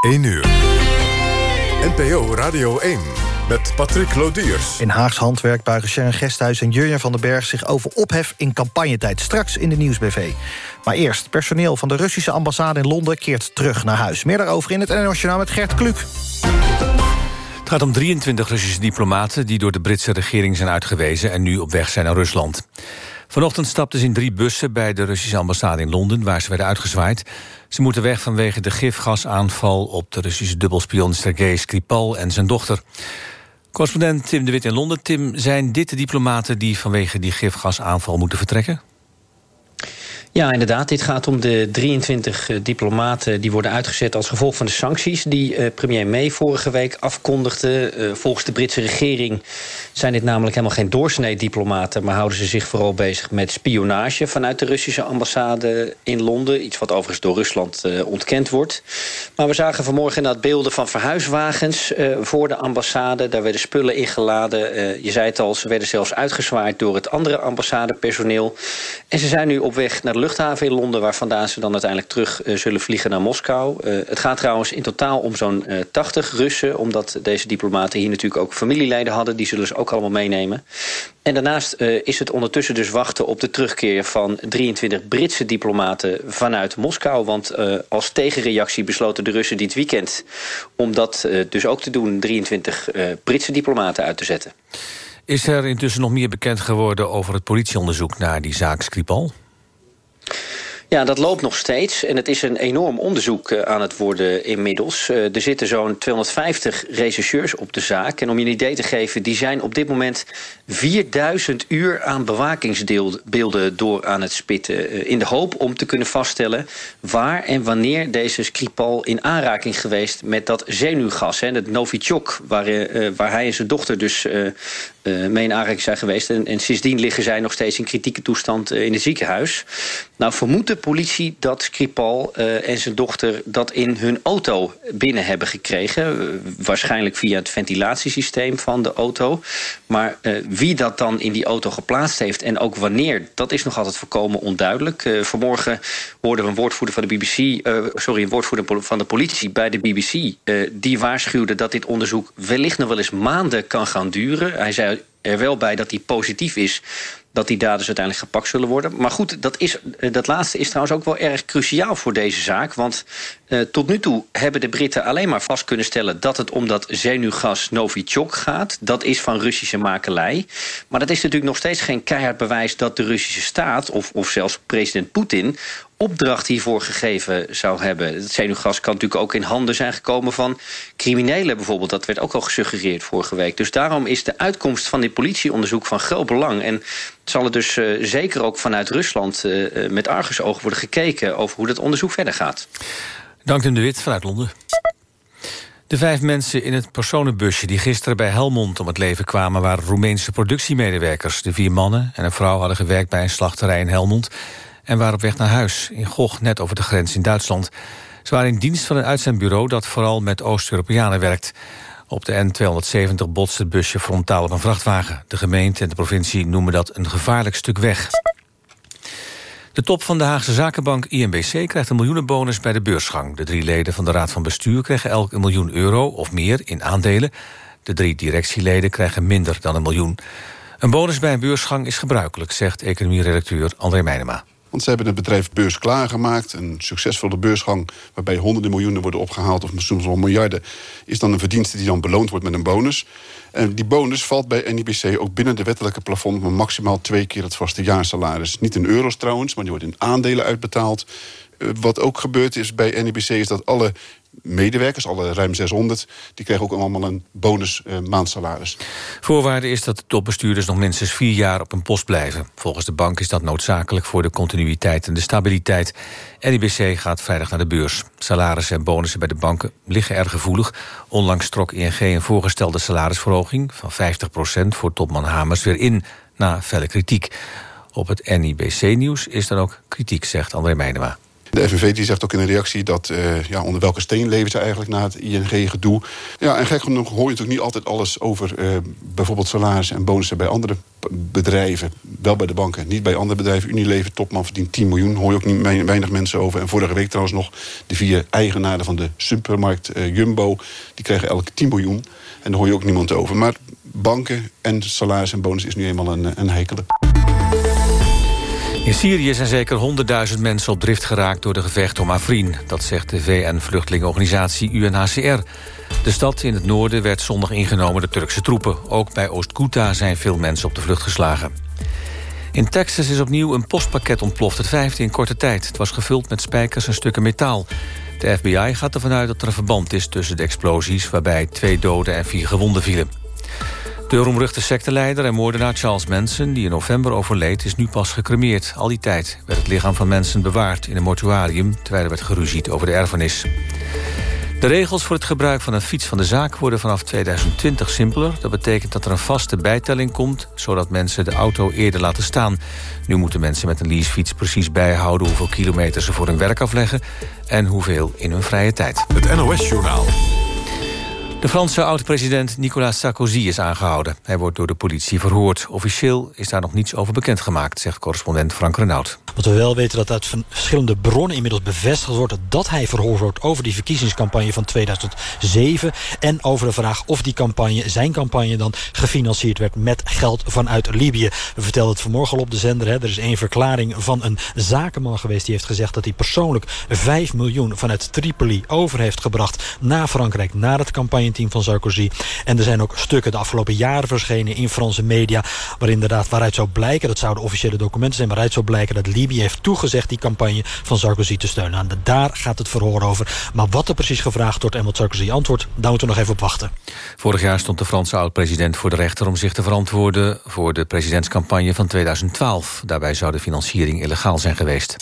1 uur. NPO Radio 1 met Patrick Lodiers. In Haags handwerk buigen Sharon Gesthuis en Jurjen van den Berg... zich over ophef in campagnetijd, straks in de Nieuwsbv. Maar eerst, personeel van de Russische ambassade in Londen... keert terug naar huis. Meer daarover in het NOS met Gert Kluk. Het gaat om 23 Russische diplomaten... die door de Britse regering zijn uitgewezen... en nu op weg zijn naar Rusland. Vanochtend stapten ze in drie bussen bij de Russische ambassade in Londen... waar ze werden uitgezwaaid. Ze moeten weg vanwege de gifgasaanval op de Russische dubbelspion Sergei Skripal en zijn dochter. Correspondent Tim de Wit in Londen. Tim, zijn dit de diplomaten die vanwege die gifgasaanval moeten vertrekken? Ja, inderdaad. Dit gaat om de 23 eh, diplomaten die worden uitgezet als gevolg van de sancties die uh, premier May vorige week afkondigde. Uh, volgens de Britse regering zijn dit namelijk helemaal geen doorsnee diplomaten, maar houden ze zich vooral bezig met spionage vanuit de Russische ambassade in Londen. Iets wat overigens door Rusland ontkend wordt. Maar we zagen vanmorgen inderdaad beelden van verhuiswagens voor de ambassade. Daar werden spullen ingeladen. je zei het al, ze werden zelfs uitgezwaaid door het andere ambassadepersoneel. En ze zijn nu op weg naar luchthaven in Londen... waar vandaan ze dan uiteindelijk terug uh, zullen vliegen naar Moskou. Uh, het gaat trouwens in totaal om zo'n uh, 80 Russen... omdat deze diplomaten hier natuurlijk ook familieleden hadden. Die zullen ze ook allemaal meenemen. En daarnaast is het ondertussen dus wachten op de terugkeer... van 23 Britse diplomaten vanuit Moskou. Want als tegenreactie besloten de Russen dit weekend... om dat dus ook te doen, 23 Britse diplomaten uit te zetten. Is er intussen nog meer bekend geworden over het politieonderzoek naar die zaak Skripal? Ja, dat loopt nog steeds. En het is een enorm onderzoek uh, aan het worden inmiddels. Uh, er zitten zo'n 250 rechercheurs op de zaak. En om je een idee te geven, die zijn op dit moment 4000 uur aan bewakingsbeelden door aan het spitten. Uh, in de hoop om te kunnen vaststellen waar en wanneer deze Skripal in aanraking geweest met dat zenuwgas. Het Novichok, waar, waar hij en zijn dochter dus mee in aanraking zijn geweest. En, en sindsdien liggen zij nog steeds in kritieke toestand in het ziekenhuis. Nou vermoedt de politie dat Skripal uh, en zijn dochter dat in hun auto binnen hebben gekregen. Uh, waarschijnlijk via het ventilatiesysteem van de auto. Maar uh, wie dat dan in die auto geplaatst heeft en ook wanneer, dat is nog altijd voorkomen onduidelijk. vanmorgen hoorden we een woordvoerder van de BBC, sorry, een woordvoerder van de politie bij de BBC. die waarschuwde dat dit onderzoek wellicht nog wel eens maanden kan gaan duren. Hij zei er wel bij dat hij positief is dat die daders uiteindelijk gepakt zullen worden. Maar goed, dat, is, eh, dat laatste is trouwens ook wel erg cruciaal voor deze zaak. Want uh, tot nu toe hebben de Britten alleen maar vast kunnen stellen... dat het om dat zenuwgas Novichok gaat. Dat is van Russische makelij. Maar dat is natuurlijk nog steeds geen keihard bewijs... dat de Russische staat, of, of zelfs president Poetin opdracht hiervoor gegeven zou hebben. Het zenuwgas kan natuurlijk ook in handen zijn gekomen van criminelen bijvoorbeeld. Dat werd ook al gesuggereerd vorige week. Dus daarom is de uitkomst van dit politieonderzoek van groot belang. En zal er dus uh, zeker ook vanuit Rusland uh, met argusogen worden gekeken... over hoe dat onderzoek verder gaat. Dank u de Wit vanuit Londen. De vijf mensen in het personenbusje die gisteren bij Helmond om het leven kwamen... waren Roemeense productiemedewerkers. De vier mannen en een vrouw hadden gewerkt bij een slachterij in Helmond en waren op weg naar huis in Goch, net over de grens in Duitsland. Ze waren in dienst van een uitzendbureau dat vooral met Oost-Europeanen werkt. Op de N270 botste het busje frontaal op een vrachtwagen. De gemeente en de provincie noemen dat een gevaarlijk stuk weg. De top van de Haagse zakenbank INBC krijgt een miljoenenbonus bij de beursgang. De drie leden van de Raad van Bestuur krijgen elk een miljoen euro of meer in aandelen. De drie directieleden krijgen minder dan een miljoen. Een bonus bij een beursgang is gebruikelijk, zegt economieredacteur André Meijnema. Want ze hebben het bedrijf beurs klaargemaakt. Een succesvolle beursgang waarbij honderden miljoenen worden opgehaald... of soms wel miljarden, is dan een verdienste die dan beloond wordt met een bonus. En die bonus valt bij NIBC ook binnen de wettelijke plafond... van maximaal twee keer het vaste jaarsalaris. Niet in euro's trouwens, maar die wordt in aandelen uitbetaald. Eh, wat ook gebeurd is bij NIBC is dat alle medewerkers, alle ruim 600... die krijgen ook allemaal een bonus uh, maandsalaris. Voorwaarde is dat de topbestuurders nog minstens vier jaar op een post blijven. Volgens de bank is dat noodzakelijk voor de continuïteit en de stabiliteit. NIBC gaat vrijdag naar de beurs. Salarissen en bonussen bij de banken liggen erg gevoelig. Onlangs trok ING een voorgestelde salarisverhoging... van 50% voor topman Hamers weer in, na felle kritiek. Op het NIBC-nieuws is dan ook kritiek, zegt André Meijnema. De FNV die zegt ook in een reactie dat uh, ja, onder welke steen leven ze eigenlijk na het ING-gedoe. Ja, en gek genoeg hoor je natuurlijk niet altijd alles over uh, bijvoorbeeld salarissen en bonussen bij andere bedrijven. Wel bij de banken, niet bij andere bedrijven. Unilever, topman verdient 10 miljoen, hoor je ook niet weinig mensen over. En vorige week trouwens nog de vier eigenaren van de supermarkt uh, Jumbo. Die krijgen elke 10 miljoen. En daar hoor je ook niemand over. Maar banken en salaris en bonus is nu eenmaal een, een heikele. In Syrië zijn zeker 100.000 mensen op drift geraakt door de gevechten om Afrin. Dat zegt de VN-vluchtelingenorganisatie UNHCR. De stad in het noorden werd zondag ingenomen door Turkse troepen. Ook bij Oost-Ghouta zijn veel mensen op de vlucht geslagen. In Texas is opnieuw een postpakket ontploft, het vijfde in korte tijd. Het was gevuld met spijkers en stukken metaal. De FBI gaat ervan uit dat er een verband is tussen de explosies... waarbij twee doden en vier gewonden vielen. De roemruchte secteleider en moordenaar Charles Manson... die in november overleed, is nu pas gecremeerd. Al die tijd werd het lichaam van Manson bewaard in een mortuarium... terwijl er werd geruzied over de erfenis. De regels voor het gebruik van een fiets van de zaak worden vanaf 2020 simpeler. Dat betekent dat er een vaste bijtelling komt... zodat mensen de auto eerder laten staan. Nu moeten mensen met een leasefiets precies bijhouden... hoeveel kilometer ze voor hun werk afleggen... en hoeveel in hun vrije tijd. Het NOS-journaal. De Franse oud-president Nicolas Sarkozy is aangehouden. Hij wordt door de politie verhoord. Officieel is daar nog niets over bekendgemaakt, zegt correspondent Frank Renaud. Wat we wel weten dat uit verschillende bronnen inmiddels bevestigd wordt... dat hij verhoord wordt over die verkiezingscampagne van 2007... en over de vraag of die campagne, zijn campagne dan, gefinancierd werd... met geld vanuit Libië. We vertelden het vanmorgen al op de zender. Hè. Er is één verklaring van een zakenman geweest... die heeft gezegd dat hij persoonlijk 5 miljoen vanuit Tripoli over heeft gebracht... naar Frankrijk, naar het campagne van Sarkozy. En er zijn ook stukken de afgelopen jaren verschenen in Franse media... waar inderdaad, waaruit zou blijken, dat zouden officiële documenten zijn... waaruit zou blijken dat Libië heeft toegezegd die campagne van Sarkozy te steunen. En daar gaat het verhoor over. Maar wat er precies gevraagd wordt en wat Sarkozy antwoordt... daar moeten we nog even op wachten. Vorig jaar stond de Franse oud-president voor de rechter... om zich te verantwoorden voor de presidentscampagne van 2012. Daarbij zou de financiering illegaal zijn geweest.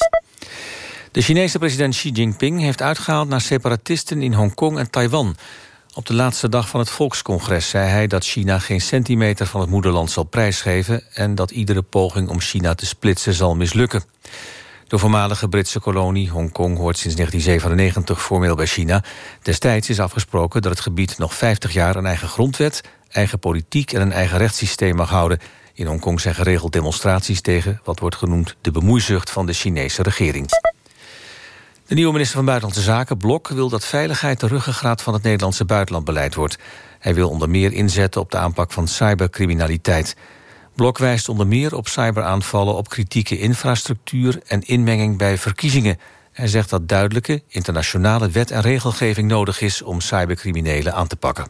De Chinese president Xi Jinping heeft uitgehaald naar separatisten in Hongkong en Taiwan. Op de laatste dag van het Volkscongres zei hij dat China geen centimeter van het moederland zal prijsgeven en dat iedere poging om China te splitsen zal mislukken. De voormalige Britse kolonie Hongkong hoort sinds 1997 formeel bij China. Destijds is afgesproken dat het gebied nog 50 jaar een eigen grondwet, eigen politiek en een eigen rechtssysteem mag houden. In Hongkong zijn geregeld demonstraties tegen wat wordt genoemd de bemoeizucht van de Chinese regering. De nieuwe minister van Buitenlandse Zaken, Blok, wil dat veiligheid de ruggengraat van het Nederlandse buitenlandbeleid wordt. Hij wil onder meer inzetten op de aanpak van cybercriminaliteit. Blok wijst onder meer op cyberaanvallen op kritieke infrastructuur en inmenging bij verkiezingen. Hij zegt dat duidelijke internationale wet en regelgeving nodig is om cybercriminelen aan te pakken.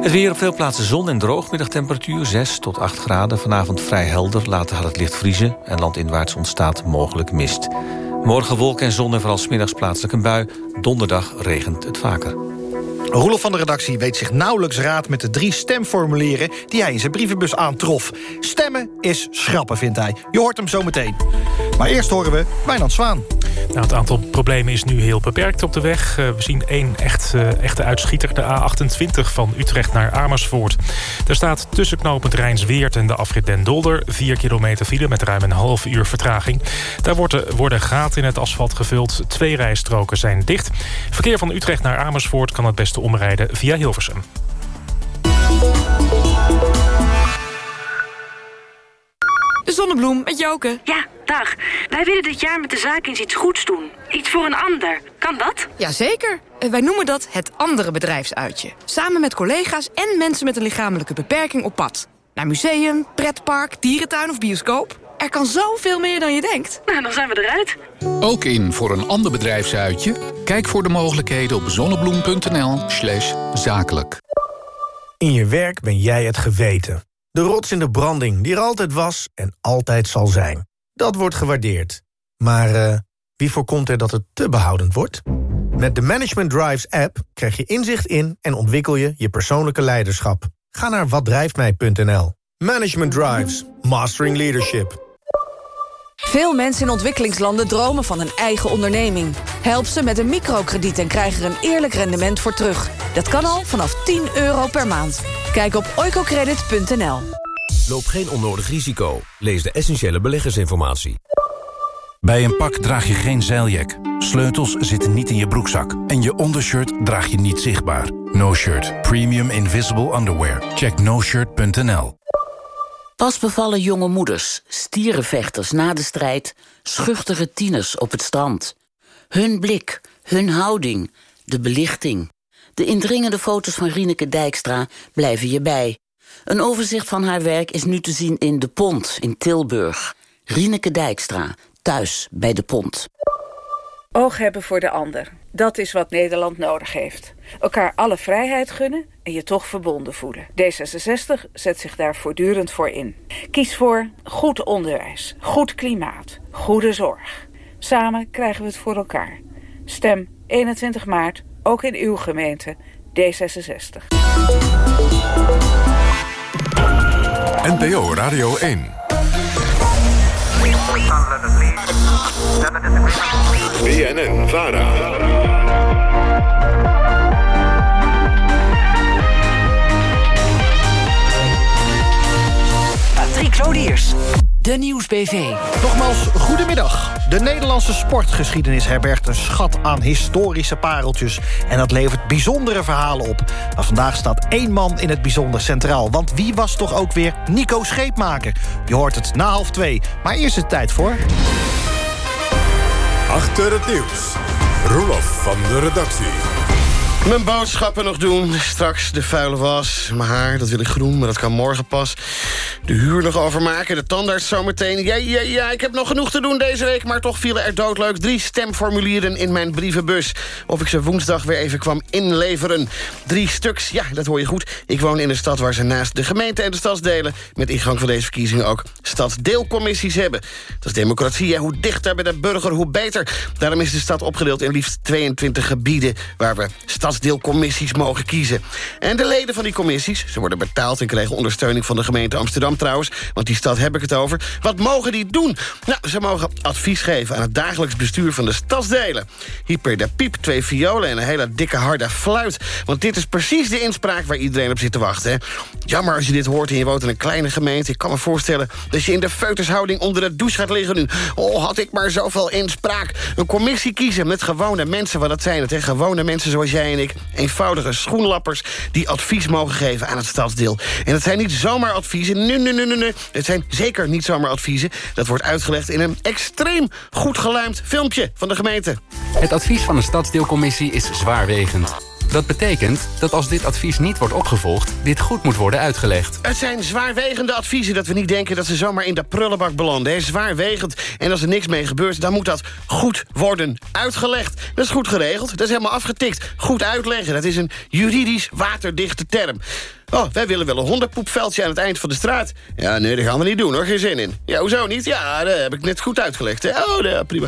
Het weer op veel plaatsen zon en droog. Middagtemperatuur 6 tot 8 graden. Vanavond vrij helder. Later gaat het licht vriezen. En landinwaarts ontstaat mogelijk mist. Morgen wolken en zon en vooral smiddags plaatselijk een bui. Donderdag regent het vaker. Roelof van de redactie weet zich nauwelijks raad met de drie stemformulieren... die hij in zijn brievenbus aantrof. Stemmen is schrappen, vindt hij. Je hoort hem zo meteen. Maar eerst horen we Wijnand Zwaan. Nou, het aantal problemen is nu heel beperkt op de weg. Eh, we zien één echt, uh, echte uitschieter, de A28 van Utrecht naar Amersfoort. Er staat tussen knooppunt Rijnsweert en de afrit Den Dolder... 4 kilometer file met ruim een half uur vertraging. Daar worden, worden gaten in het asfalt gevuld. Twee rijstroken zijn dicht. Verkeer van Utrecht naar Amersfoort kan het beste omrijden via Hilversum. De zonnebloem met Joke. Ja, dag. Wij willen dit jaar met de zaak eens iets goeds doen. Iets voor een ander. Kan dat? Jazeker. Eh, wij noemen dat het andere bedrijfsuitje. Samen met collega's en mensen met een lichamelijke beperking op pad. Naar museum, pretpark, dierentuin of bioscoop. Er kan zoveel meer dan je denkt. Nou, dan zijn we eruit. Ook in voor een ander bedrijfsuitje? Kijk voor de mogelijkheden op zonnebloem.nl slash zakelijk. In je werk ben jij het geweten. De rots in de branding die er altijd was en altijd zal zijn. Dat wordt gewaardeerd. Maar uh, wie voorkomt er dat het te behoudend wordt? Met de Management Drives app krijg je inzicht in en ontwikkel je je persoonlijke leiderschap. Ga naar watdrijftmij.nl. Management Drives. Mastering Leadership. Veel mensen in ontwikkelingslanden dromen van een eigen onderneming. Help ze met een microkrediet en krijg er een eerlijk rendement voor terug. Dat kan al vanaf 10 euro per maand. Kijk op oicocredit.nl. Loop geen onnodig risico. Lees de essentiële beleggersinformatie. Bij een pak draag je geen zeiljak. Sleutels zitten niet in je broekzak. En je ondershirt draag je niet zichtbaar. No Shirt. Premium Invisible Underwear. Check noshirt.nl Pas bevallen jonge moeders, stierenvechters na de strijd... schuchtere tieners op het strand. Hun blik, hun houding, de belichting. De indringende foto's van Rieneke Dijkstra blijven je bij. Een overzicht van haar werk is nu te zien in De Pont in Tilburg. Rieneke Dijkstra, thuis bij De Pont. Oog hebben voor de ander. Dat is wat Nederland nodig heeft. Elkaar alle vrijheid gunnen en je toch verbonden voelen. D66 zet zich daar voortdurend voor in. Kies voor goed onderwijs, goed klimaat, goede zorg. Samen krijgen we het voor elkaar. Stem 21 maart, ook in uw gemeente, D66. NPO Radio 1. BNN Vara. Patrick Lodiers. De Nieuwsbv. Nogmaals, goedemiddag. De Nederlandse sportgeschiedenis herbergt een schat aan historische pareltjes. En dat levert bijzondere verhalen op. Maar vandaag staat één man in het bijzonder centraal. Want wie was toch ook weer Nico Scheepmaker? Je hoort het na half twee. Maar eerst is het tijd voor... Achter het nieuws. Roelof van de redactie. Mijn boodschappen nog doen. Straks de vuile was. Mijn haar, dat wil ik groen, maar dat kan morgen pas. De huur nog overmaken, de tandarts zometeen. Ja, ja, ja, ik heb nog genoeg te doen deze week... maar toch vielen er doodleuk drie stemformulieren in mijn brievenbus. Of ik ze woensdag weer even kwam inleveren. Drie stuks, ja, dat hoor je goed. Ik woon in een stad waar ze naast de gemeente en de stadsdelen... met ingang van deze verkiezingen ook stadsdeelcommissies hebben. Dat is democratie, hè? hoe dichter bij de burger, hoe beter. Daarom is de stad opgedeeld in liefst 22 gebieden... waar we stadsdeelcommissies mogen kiezen. En de leden van die commissies, ze worden betaald... en krijgen ondersteuning van de gemeente Amsterdam trouwens... want die stad heb ik het over. Wat mogen die doen? Nou, ze mogen advies geven aan het dagelijks bestuur van de stadsdelen. Hyper de piep, twee violen en een hele dikke harde fluit. Want dit is precies de inspraak waar iedereen op zit te wachten. Jammer als je dit hoort en je woont in een kleine gemeente. Ik kan me voorstellen dat je in de feutershouding onder de douche gaat liggen nu. Oh, had ik maar zoveel inspraak. Een commissie kiezen met gewone mensen, wat dat zijn het. Hè? Gewone mensen zoals jij ik. Eenvoudige schoenlappers die advies mogen geven aan het stadsdeel. En dat zijn niet zomaar adviezen. Nee, nee, nee, nee, nee. Het zijn zeker niet zomaar adviezen. Dat wordt uitgelegd in een extreem goed geluimd filmpje van de gemeente. Het advies van een stadsdeelcommissie is zwaarwegend. Dat betekent dat als dit advies niet wordt opgevolgd... dit goed moet worden uitgelegd. Het zijn zwaarwegende adviezen dat we niet denken... dat ze zomaar in de prullenbak belanden. Hè? Zwaarwegend. En als er niks mee gebeurt, dan moet dat goed worden uitgelegd. Dat is goed geregeld. Dat is helemaal afgetikt. Goed uitleggen. Dat is een juridisch waterdichte term. Oh, wij willen wel een hondenpoepveldje aan het eind van de straat. Ja, nee, dat gaan we niet doen, hoor. Geen zin in. Ja, hoezo niet? Ja, dat heb ik net goed uitgelegd. Oh, ja, prima.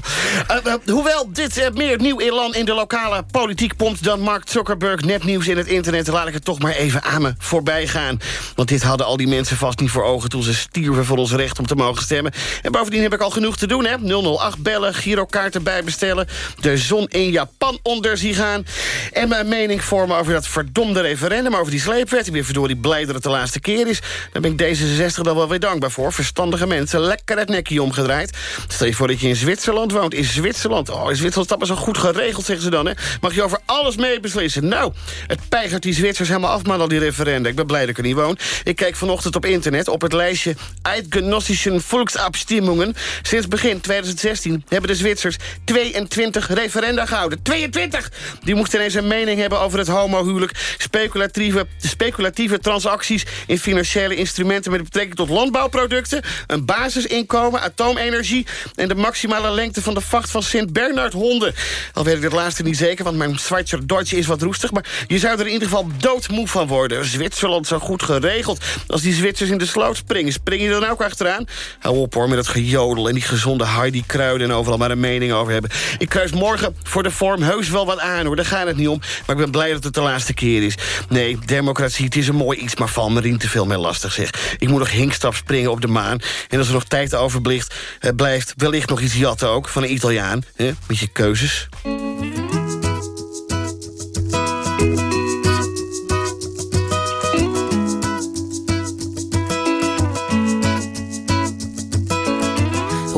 Uh, uh, hoewel dit uh, meer nieuw elan in de lokale politiek pompt... dan Mark Zuckerberg nepnieuws in het internet... laat ik het toch maar even aan me voorbij gaan. Want dit hadden al die mensen vast niet voor ogen... toen ze stierven voor ons recht om te mogen stemmen. En bovendien heb ik al genoeg te doen, hè. 008 bellen, girokaarten bijbestellen... de zon in Japan onder zien gaan... en mijn mening vormen over dat verdomde referendum... over die sleepwet. Ben verdorie blij dat het de laatste keer is. Daar ben ik D66 dan wel weer dankbaar voor. Verstandige mensen, lekker het nekje omgedraaid. Stel je voor dat je in Zwitserland woont. In Zwitserland, oh, in Zwitserland dat maar zo goed geregeld, zeggen ze dan. Hè? Mag je over alles mee beslissen. Nou, het peigert die Zwitsers helemaal af, man, al die referenda. Ik ben blij dat ik er niet woon. Ik kijk vanochtend op internet op het lijstje Eidgenössischen Volksabstimmungen. Sinds begin 2016 hebben de Zwitsers 22 referenda gehouden. 22! Die moesten ineens een mening hebben over het homohuwelijk. Speculatieve, speculatieve transacties in financiële instrumenten... met betrekking tot landbouwproducten... een basisinkomen, atoomenergie... en de maximale lengte van de vacht van Sint-Bernard-honden. Al weet ik dit laatste niet zeker, want mijn Schweizer Duits is wat roestig... maar je zou er in ieder geval doodmoe van worden. Zwitserland zo goed geregeld. Als die Zwitsers in de sloot springen, spring je dan ook achteraan? Hou op hoor, met dat gejodel en die gezonde Heidi-kruiden... en overal maar een mening over hebben. Ik kruis morgen voor de vorm heus wel wat aan, hoor. Daar gaat het niet om. Maar ik ben blij dat het de laatste keer is. Nee, democratie, het is een mooi iets, maar val me niet te veel mee lastig, zeg. Ik moet nog hinkstap springen op de maan. En als er nog tijd overblijft, eh, blijft wellicht nog iets jatten ook... van een Italiaan, hè, met je keuzes.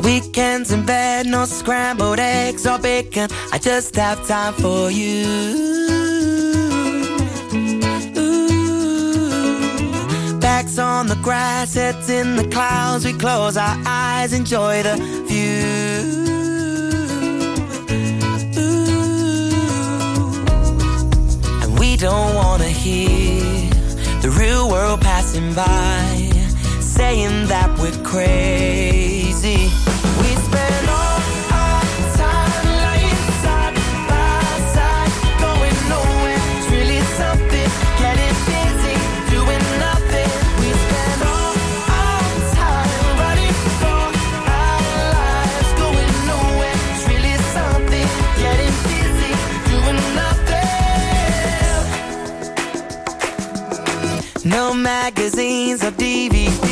Weekends in bed no scrambled eggs or bacon. I just have time for you. Backs on the grass, heads in the clouds. We close our eyes, enjoy the view. And we don't wanna hear the real world passing by saying that we're crazy. We magazines or DVDs,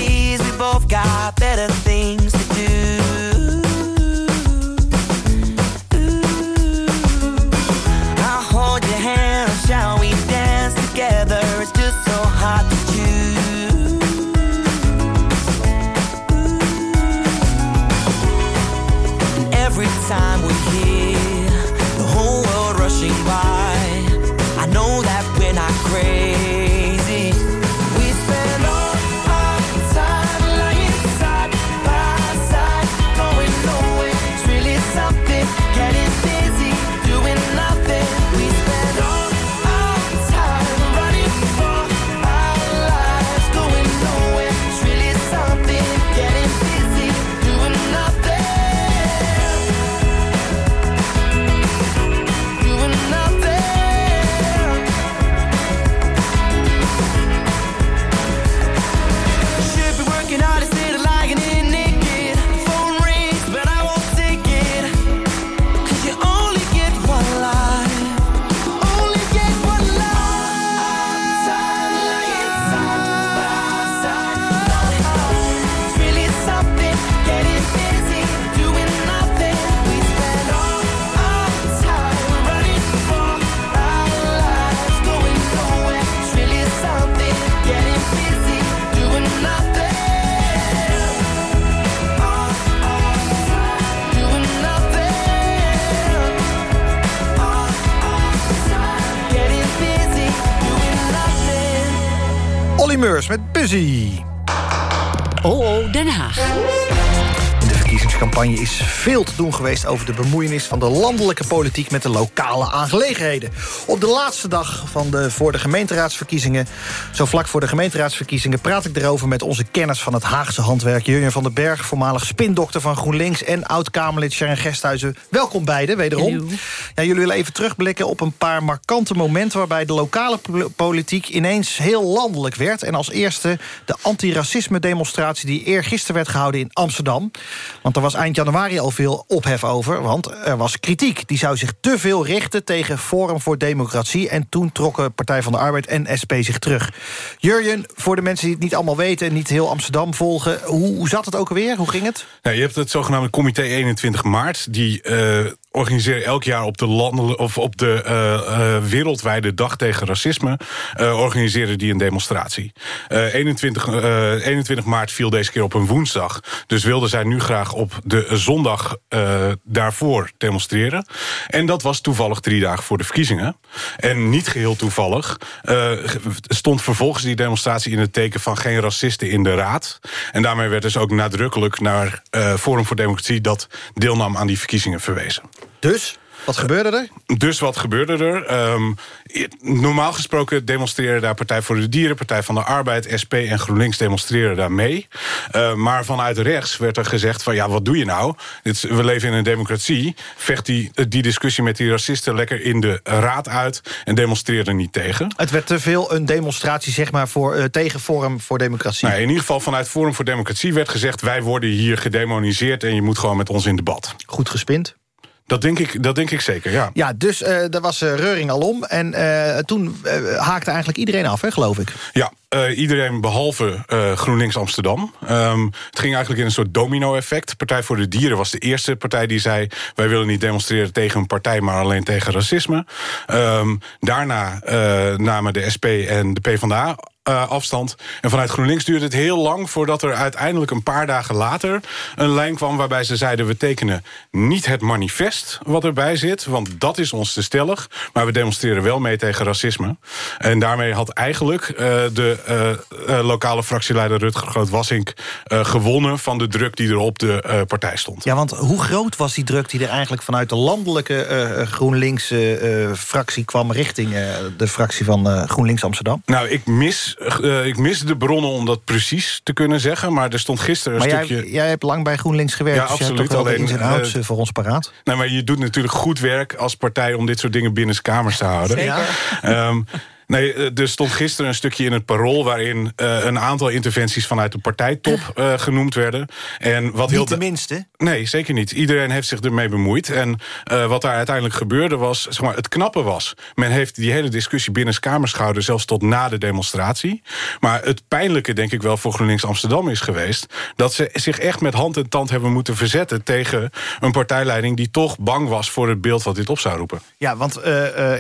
Met Busy. Oh, oh, Den Haag. Verkiezingscampagne is veel te doen geweest over de bemoeienis van de landelijke politiek met de lokale aangelegenheden. Op de laatste dag van de, voor de gemeenteraadsverkiezingen, zo vlak voor de gemeenteraadsverkiezingen, praat ik erover met onze kenners van het Haagse handwerk. Jurjen van den Berg, voormalig spindokter van GroenLinks en oud-Kamerlid Sharon Gesthuizen. Welkom beiden, wederom. Ja, jullie willen even terugblikken op een paar markante momenten waarbij de lokale pol- politiek ineens heel landelijk werd. En als eerste de antiracisme demonstratie die eergisteren werd gehouden in Amsterdam. Want er was eind januari al veel ophef over, want er was kritiek. Die zou zich te veel richten tegen Forum voor Democratie... en toen trokken Partij van de Arbeid en SP zich terug. Jurjen, voor de mensen die het niet allemaal weten... en niet heel Amsterdam volgen, hoe, zat het ook alweer? Hoe ging het? Je hebt het zogenaamde Comité 21 maart. Die eh organiseren elk jaar op de, of op de eh, eh, wereldwijde dag tegen racisme... eh, organiseren die een demonstratie. Eh 21, eh, 21 maart viel deze keer op een woensdag. Dus wilden zij nu graag op de zondag daarvoor demonstreren. En dat was toevallig drie dagen voor de verkiezingen. En niet geheel toevallig stond vervolgens die demonstratie... in het teken van geen racisten in de raad. En daarmee werd dus ook nadrukkelijk naar Forum voor Democratie... dat deelnam aan die verkiezingen verwezen. Dus? Wat gebeurde er? Dus wat gebeurde er? Ehm, normaal gesproken demonstreren daar Partij voor de Dieren... Partij van de Arbeid, SP en GroenLinks demonstreren daar mee. Uh, maar vanuit rechts werd er gezegd van... ja, wat doe je nou? Dit we leven in een democratie. Vecht die, die discussie met die racisten lekker in de raad uit... en demonstreer er niet tegen. Het werd te veel een demonstratie zeg maar, voor, uh, tegen Forum voor Democratie. Nou, in ieder geval vanuit Forum voor Democratie werd gezegd... wij worden hier gedemoniseerd en je moet gewoon met ons in debat. Goed gespind. Dat denk ik, dat denk ik zeker, ja. Ja, dus uh, daar was uh, reuring alom. En uh, toen haakte eigenlijk iedereen af, hè, geloof ik. Ja, iedereen behalve GroenLinks Amsterdam. Um, het ging eigenlijk in een soort domino-effect. Partij voor de Dieren was de eerste partij die zei... wij willen niet demonstreren tegen een partij, maar alleen tegen racisme. Um, daarna namen de SP en de PvdA eh, afstand. En vanuit GroenLinks duurde het heel lang voordat er uiteindelijk een paar dagen later een lijn kwam waarbij ze zeiden: we tekenen niet het manifest wat erbij zit, want dat is ons te stellig. Maar we demonstreren wel mee tegen racisme. En daarmee had eigenlijk uh, de uh, lokale fractieleider Rutger Groot-Wassink gewonnen van de druk die er op de partij stond. Ja, want hoe groot was die druk die er eigenlijk vanuit de landelijke GroenLinks-fractie kwam richting de fractie van GroenLinks Amsterdam? Nou, ik mis, ik mis de bronnen om dat precies te kunnen zeggen, maar er stond gisteren een maar stukje. Jij, jij hebt lang bij GroenLinks gewerkt, ja, dus absoluut. je hebt toch wel Alleen, de ins en outs voor ons paraat. Nee, maar je doet natuurlijk goed werk als partij om dit soort dingen binnen kamers te houden. Zeker. Um, Nee, er stond gisteren een stukje in het parool... waarin uh, een aantal interventies vanuit de partijtop uh, genoemd werden. En wat niet heel de minste? Nee, zeker niet. Iedereen heeft zich ermee bemoeid. En uh, wat daar uiteindelijk gebeurde was... Zeg maar, het knappe was... men heeft die hele discussie binnen kamers gehouden... zelfs tot na de demonstratie. Maar het pijnlijke, denk ik wel, voor GroenLinks Amsterdam is geweest... dat ze zich echt met hand en tand hebben moeten verzetten... tegen een partijleiding die toch bang was... voor het beeld wat dit op zou roepen. Ja, want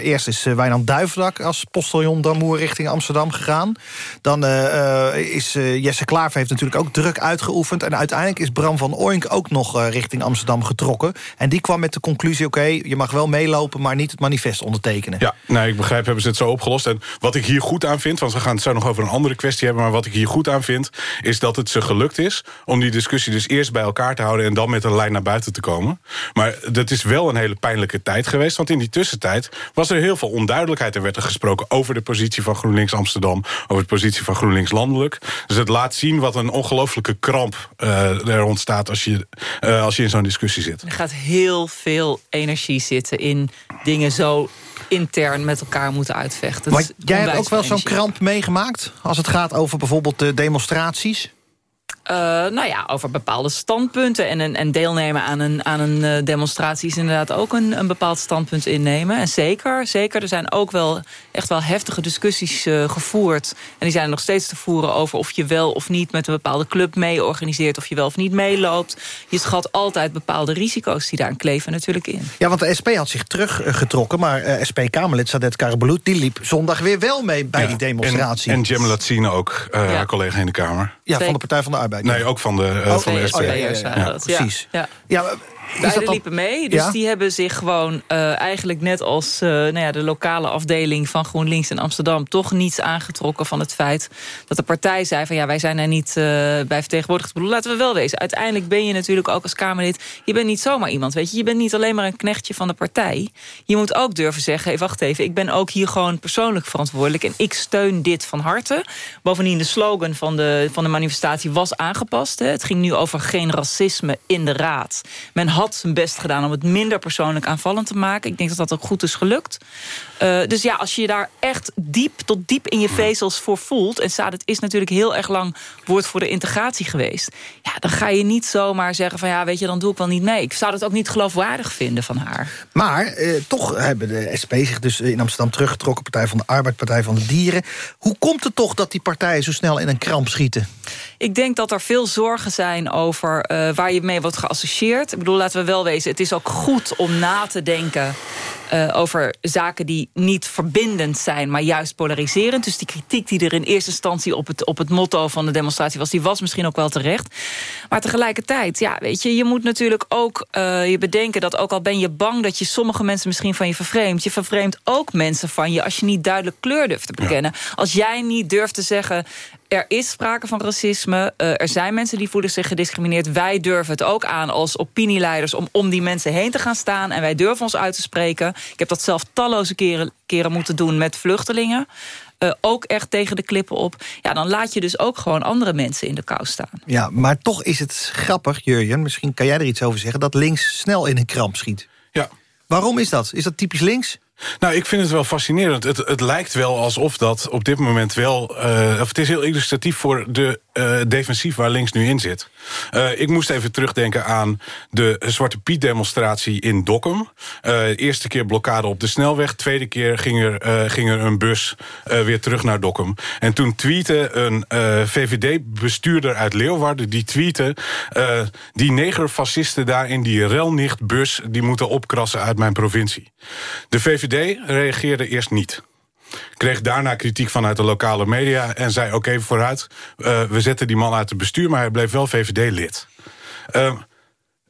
eerst is Wijnand Duivendak als postel Jon Damoer richting Amsterdam gegaan. Dan uh, is uh, Jesse Klaver heeft natuurlijk ook druk uitgeoefend. En uiteindelijk is Bram van Oink ook nog richting Amsterdam getrokken. En die kwam met de conclusie, oké, je mag wel meelopen... maar niet het manifest ondertekenen. Ja, nee, ik begrijp, hebben ze het zo opgelost. En wat ik hier goed aan vind, want we gaan het zo nog over een andere kwestie hebben... maar wat ik hier goed aan vind, is dat het ze gelukt is... om die discussie dus eerst bij elkaar te houden... en dan met een lijn naar buiten te komen. Maar dat is wel een hele pijnlijke tijd geweest... want in die tussentijd was er heel veel onduidelijkheid. Er werd er gesproken over de positie van GroenLinks Amsterdam... over de positie van GroenLinks Landelijk. Dus het laat zien wat een ongelofelijke kramp uh, er ontstaat... als je, uh, als je in zo'n discussie zit. Er gaat heel veel energie zitten in dingen zo intern met elkaar moeten uitvechten. Maar jij hebt ook wel zo'n kramp meegemaakt... als het gaat over bijvoorbeeld de demonstraties? Uh, nou ja, over bepaalde standpunten. En, en deelnemen aan een, aan een uh, demonstratie is inderdaad ook een, een bepaald standpunt innemen. En zeker, zeker, er zijn ook wel echt wel heftige discussies uh, gevoerd. En die zijn er nog steeds te voeren over of je wel of niet met een bepaalde club mee organiseert. Of je wel of niet meeloopt. Je schat altijd bepaalde risico's die daar kleven natuurlijk in. Ja, want de SP had zich teruggetrokken. Maar SP-Kamerlid Sadet Karabulut die liep zondag weer wel mee bij ja, die demonstratie. En, en Jem Latsine ook, ja. haar collega in de Kamer. Ja, van de Partij van de Arbeid. Nee, ook van de, uh, oh, van de SP. Oh, ja, ja, ja, ja, precies. Ja. Dan... liepen mee, dus die hebben zich gewoon uh, eigenlijk net als uh, nou ja, de lokale afdeling van GroenLinks in Amsterdam toch niets aangetrokken van het feit dat de partij zei van ja wij zijn er niet uh, bij vertegenwoordigd. bedoel, laten we wel wezen. Uiteindelijk ben je natuurlijk ook als Kamerlid, je bent niet zomaar iemand, weet je. Je bent niet alleen maar een knechtje van de partij. Je moet ook durven zeggen, hey, wacht even, ik ben ook hier gewoon persoonlijk verantwoordelijk en ik steun dit van harte. Bovendien de slogan van de, van de manifestatie was aangepast. Hè. Het ging nu over geen racisme in de raad. Men had zijn best gedaan om het minder persoonlijk aanvallend te maken. Ik denk dat dat ook goed is gelukt. Uh, dus ja, als je je daar echt diep tot diep in je vezels voor voelt... en Sadet is natuurlijk heel erg lang woord voor de integratie geweest... ja, dan ga je niet zomaar zeggen van ja, weet je, dan doe ik wel niet mee. Ik zou dat ook niet geloofwaardig vinden van haar. Maar eh, toch hebben de SP zich dus in Amsterdam teruggetrokken... Partij van de Arbeid, Partij van de Dieren. Hoe komt het toch dat die partijen zo snel in een kramp schieten? Ik denk dat er veel zorgen zijn over uh, waar je mee wordt geassocieerd. Ik bedoel, laten we wel wezen, het is ook goed om na te denken... Uh, over zaken die niet verbindend zijn, maar juist polariserend. Dus die kritiek die er in eerste instantie op het, op het motto van de demonstratie was... die was misschien ook wel terecht. Maar tegelijkertijd, ja, weet je, je moet natuurlijk ook uh, je bedenken... dat ook al ben je bang dat je sommige mensen misschien van je vervreemdt... je vervreemdt ook mensen van je als je niet duidelijk kleur durft te bekennen. Ja. Als jij niet durft te zeggen... Er is sprake van racisme. Uh, er zijn mensen die voelen zich gediscrimineerd. Wij durven het ook aan als opinieleiders om om die mensen heen te gaan staan. En wij durven ons uit te spreken. Ik heb dat zelf talloze keren, keren moeten doen met vluchtelingen. Uh, ook echt tegen de klippen op. Ja, dan laat je dus ook gewoon andere mensen in de kou staan. Ja, maar toch is het grappig, Jurjen. Misschien kan jij er iets over zeggen. Dat links snel in een kramp schiet. Ja. Waarom is dat? Is dat typisch links? Nou, ik vind het wel fascinerend. Het, het lijkt wel alsof dat op dit moment wel... Uh, of het is heel illustratief voor de uh, defensief waar links nu in zit. Uh, ik moest even terugdenken aan de Zwarte Piet-demonstratie in Dokkum. eerste keer blokkade op de snelweg. Tweede keer ging er, ging er een bus weer terug naar Dokkum. En toen tweette een VVD-bestuurder uit Leeuwarden... die tweette, die negerfascisten daar in die relnichtbus... die moeten opkrassen uit mijn provincie. De VVD VVD reageerde eerst niet. kreeg daarna kritiek vanuit de lokale media... en zei, oké, vooruit, uh, we zetten die man uit het bestuur... maar hij bleef wel VVD-lid. Uh,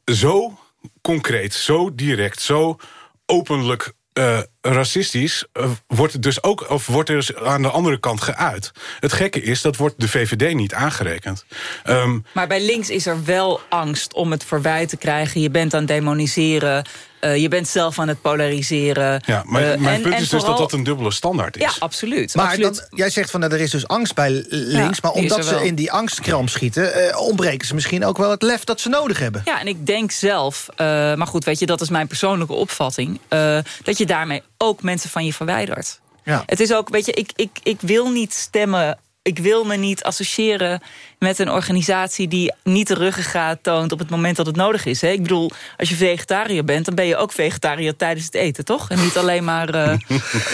zo concreet, zo direct, zo openlijk uh, racistisch uh, wordt het dus ook, of wordt er dus aan de andere kant geuit. Het gekke is, dat wordt de VVD niet aangerekend. Um, maar bij links is er wel angst om het verwijt te krijgen. Je bent aan het demoniseren. Uh, je bent zelf aan het polariseren. Ja, maar mijn en, punt en is vooral... dus dat dat een dubbele standaard is. Ja, absoluut. Maar absoluut. Dan, jij zegt van, nou, er is dus angst bij links... Ja, maar omdat ze in die angstkram schieten... Uh, ontbreken ze misschien ook wel het lef dat ze nodig hebben. Ja, en ik denk zelf... Uh, maar goed, weet je, dat is mijn persoonlijke opvatting... dat je daarmee ook mensen van je verwijdert. Ja. Het is ook, weet je, ik, ik, ik wil niet stemmen ik wil me niet associëren met een organisatie... die niet de ruggengraat toont op het moment dat het nodig is. Hè? Ik bedoel, als je vegetariër bent... dan ben je ook vegetariër tijdens het eten, toch? En niet alleen maar uh,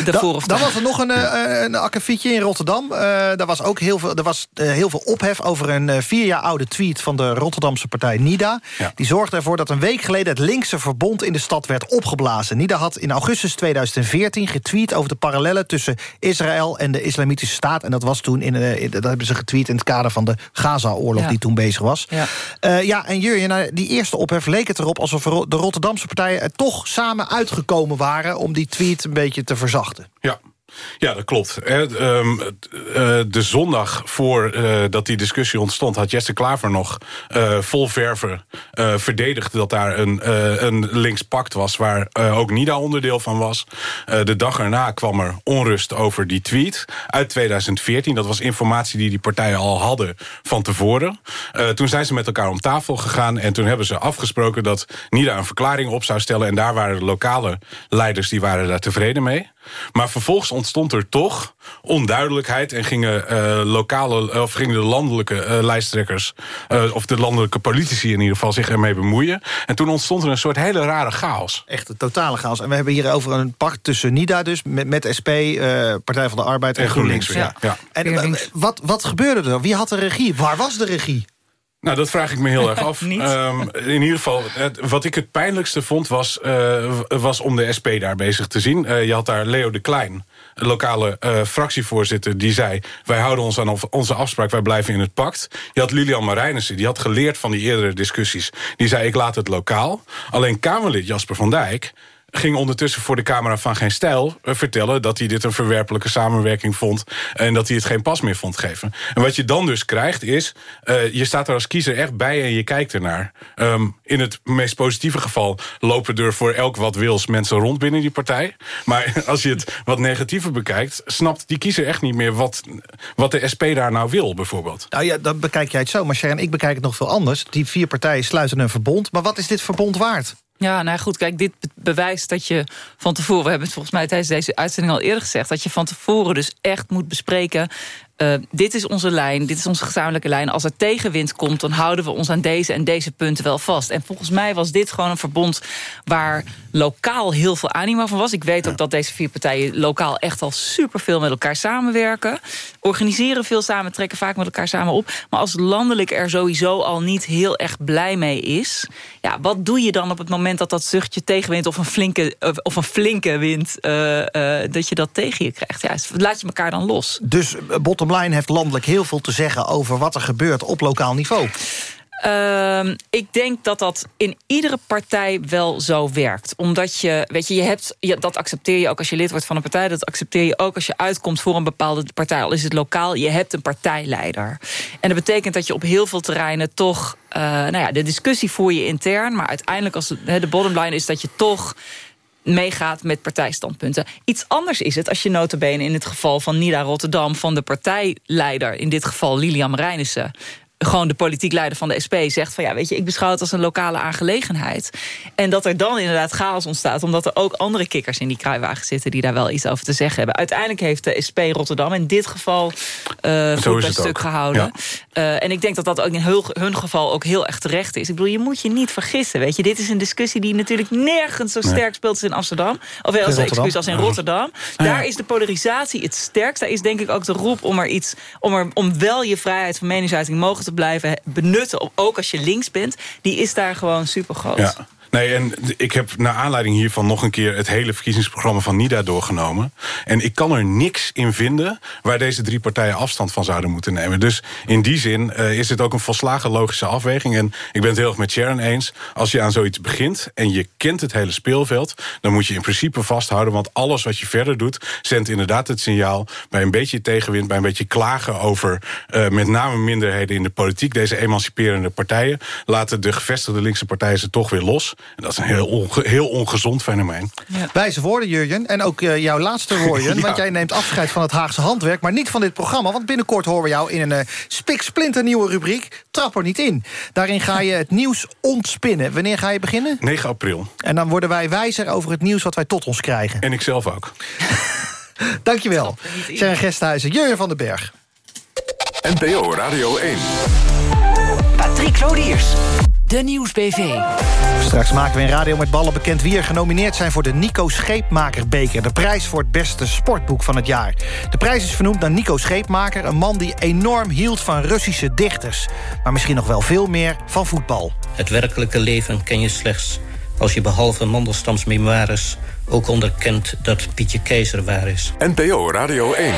daarvoor of Dan was er nog een, uh, een akkefietje in Rotterdam. Uh, daar was ook heel veel, er was heel veel ophef over een vier jaar oude tweet... van de Rotterdamse partij NIDA. Ja. Die zorgde ervoor dat een week geleden... het linkse verbond in de stad werd opgeblazen. NIDA had in augustus 2014 getweet over de parallellen... tussen Israël en de Islamitische Staat. En dat was toen in uh, dat hebben ze getweet in het kader van de Gaza-oorlog ja. die toen bezig was. Ja, uh, ja en Jurjen, nou, die eerste ophef leek het erop... alsof de Rotterdamse partijen er toch samen uitgekomen waren... om die tweet een beetje te verzachten. Ja, ja, dat klopt. Ehm, eh, de zondag voordat uh, die discussie ontstond... had Jesse Klaver nog uh, vol verven verdedigd... dat daar een, een links pact was waar ook NIDA onderdeel van was. de dag erna kwam er onrust over die tweet uit 2014. Dat was informatie die die partijen al hadden van tevoren. toen zijn ze met elkaar om tafel gegaan... en toen hebben ze afgesproken dat NIDA een verklaring op zou stellen... en daar waren de lokale leiders die waren daar tevreden mee. Maar vervolgens ontstond er toch onduidelijkheid... en gingen, uh, lokale, of gingen de landelijke uh, lijsttrekkers... Uh, of de landelijke politici in ieder geval zich ermee bemoeien. En toen ontstond er een soort hele rare chaos. Echt een totale chaos. En we hebben hier over een pact tussen NIDA dus... met, met SP, Partij van de Arbeid en, en GroenLinks. GroenLinks ja. ja. En wat, wat gebeurde er? Wie had de regie? Waar was de regie? Nou, dat vraag ik me heel erg af. um, in ieder geval, het, wat ik het pijnlijkste vond... was, uh, was om de SP daar bezig te zien. Uh, je had daar Leo de Klein, lokale uh, fractievoorzitter... die zei, wij houden ons aan onze afspraak, wij blijven in het pact. Je had Lilian Marijnissen, die had geleerd van die eerdere discussies. Die zei, ik laat het lokaal. Alleen Kamerlid Jasper van Dijk ging ondertussen voor de camera van Geen Stijl uh, vertellen... dat hij dit een verwerpelijke samenwerking vond... en dat hij het geen pas meer vond geven. En wat je dan dus krijgt is... Uh, je staat er als kiezer echt bij en je kijkt ernaar. Um, in het meest positieve geval lopen er voor elk wat wils mensen rond binnen die partij. Maar als je het wat negatiever bekijkt... snapt die kiezer echt niet meer wat, wat de SP daar nou wil, bijvoorbeeld. Nou ja, dan bekijk jij het zo. Maar Sharon, ik bekijk het nog veel anders. Die vier partijen sluiten een verbond. Maar wat is dit verbond waard? Ja, nou goed, kijk, dit bewijst dat je van tevoren... we hebben het volgens mij tijdens deze uitzending al eerder gezegd... dat je van tevoren dus echt moet bespreken... Uh, dit is onze lijn, dit is onze gezamenlijke lijn. Als er tegenwind komt, dan houden we ons aan deze en deze punten wel vast. En volgens mij was dit gewoon een verbond waar lokaal heel veel animo van was. Ik weet ook dat deze vier partijen lokaal echt al superveel met elkaar samenwerken. Organiseren veel samen, trekken vaak met elkaar samen op. Maar als landelijk er sowieso al niet heel erg blij mee is... ja, wat doe je dan op het moment dat dat zuchtje tegenwind... of een flinke, of een flinke wind, uh, uh, dat je dat tegen je krijgt? Ja, laat je elkaar dan los. Dus bottom bottom heeft landelijk heel veel te zeggen... over wat er gebeurt op lokaal niveau. Uh, ik denk dat dat in iedere partij wel zo werkt. Omdat je, weet je, je hebt, je, dat accepteer je ook als je lid wordt van een partij. Dat accepteer je ook als je uitkomt voor een bepaalde partij. Al is het lokaal, je hebt een partijleider. En dat betekent dat je op heel veel terreinen toch... Uh, nou ja, de discussie voer je intern. Maar uiteindelijk, als de, de bottom line is dat je toch meegaat met partijstandpunten. Iets anders is het als je notabene in het geval van Nida Rotterdam... van de partijleider, in dit geval Lilian Reinissen gewoon de politiek leider van de SP zegt van ja, weet je, ik beschouw het als een lokale aangelegenheid. En dat er dan inderdaad chaos ontstaat, omdat er ook andere kikkers in die kruiwagen zitten die daar wel iets over te zeggen hebben. Uiteindelijk heeft de SP Rotterdam in dit geval uh, goed bij stuk gehouden. Uh, en ik denk dat dat ook in hun geval ook heel erg terecht is. Ik bedoel, je moet je niet vergissen, weet je. Dit is een discussie die natuurlijk nergens zo sterk speelt als in Amsterdam. Of als, excuus, als in Rotterdam. Daar is de polarisatie het sterkst. Daar is denk ik ook de roep om er iets, om, er, om wel je vrijheid van meningsuiting mogen te blijven benutten, ook als je links bent, die is daar gewoon super groot. Nee, en ik heb naar aanleiding hiervan nog een keer... het hele verkiezingsprogramma van NIDA doorgenomen. En ik kan er niks in vinden... waar deze drie partijen afstand van zouden moeten nemen. Dus in die zin uh, is het ook een volslagen logische afweging. En ik ben het heel erg met Sharon eens. Als je aan zoiets begint en je kent het hele speelveld... dan moet je in principe vasthouden. Want alles wat je verder doet, zendt inderdaad het signaal... bij een beetje tegenwind, bij een beetje klagen over... Uh, met name minderheden in de politiek. Deze emanciperende partijen laten de gevestigde linkse partijen ze toch weer los. En dat is een heel, onge heel ongezond fenomeen. Ja. Wijze woorden, Jurjen. En ook uh, jouw laatste woorden. ja. Want jij neemt afscheid van het Haagse handwerk... maar niet van dit programma. Want binnenkort horen we jou in een uh, spiksplinternieuwe rubriek. Trap er niet in. Daarin ga je het nieuws ontspinnen. Wanneer ga je beginnen? 9 april. En dan worden wij wijzer over het nieuws wat wij tot ons krijgen. En ik zelf ook. Dankjewel. Zijn Gesthuizen, Jurjen van den Berg. NPO Radio 1. Patrick Lodiers. De Nieuwsbv. Straks maken we in Radio met Ballen bekend wie er genomineerd zijn... voor de Nico Scheepmakerbeker. De prijs voor het beste sportboek van het jaar. De prijs is vernoemd naar Nico Scheepmaker... een man die enorm hield van Russische dichters. Maar misschien nog wel veel meer van voetbal. Het werkelijke leven ken je slechts... als je behalve Mandelstams memoires ook onderkent dat Pietje Keizer waar is. NPO Radio 1.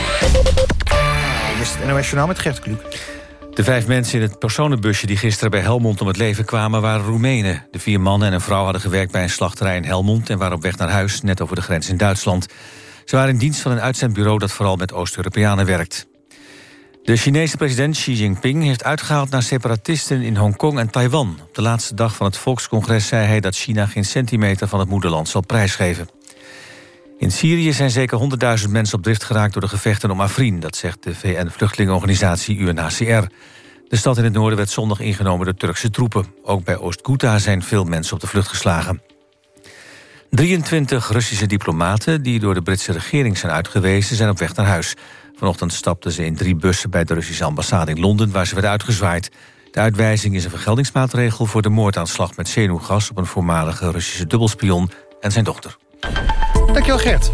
Eerst het NOS Journaal met Gert Kluk. De vijf mensen in het personenbusje die gisteren bij Helmond om het leven kwamen waren Roemenen. De vier mannen en een vrouw hadden gewerkt bij een slachterij in Helmond... en waren op weg naar huis, net over de grens in Duitsland. Ze waren in dienst van een uitzendbureau dat vooral met Oost-Europeanen werkt. De Chinese president Xi Jinping heeft uitgehaald naar separatisten in Hongkong en Taiwan. Op de laatste dag van het volkscongres zei hij dat China geen centimeter van het moederland zal prijsgeven. In Syrië zijn zeker 100.000 mensen op drift geraakt door de gevechten om Afrin. Dat zegt de VN-vluchtelingenorganisatie UNHCR. De stad in het noorden werd zondag ingenomen door Turkse troepen. Ook bij Oost-Ghouta zijn veel mensen op de vlucht geslagen. 23 Russische diplomaten die door de Britse regering zijn uitgewezen... zijn op weg naar huis. Vanochtend stapten ze in drie bussen bij de Russische ambassade in Londen... waar ze werden uitgezwaaid. De uitwijzing is een vergeldingsmaatregel voor de moordaanslag met zenuwgas... op een voormalige Russische dubbelspion en zijn dochter. Dankjewel Gert.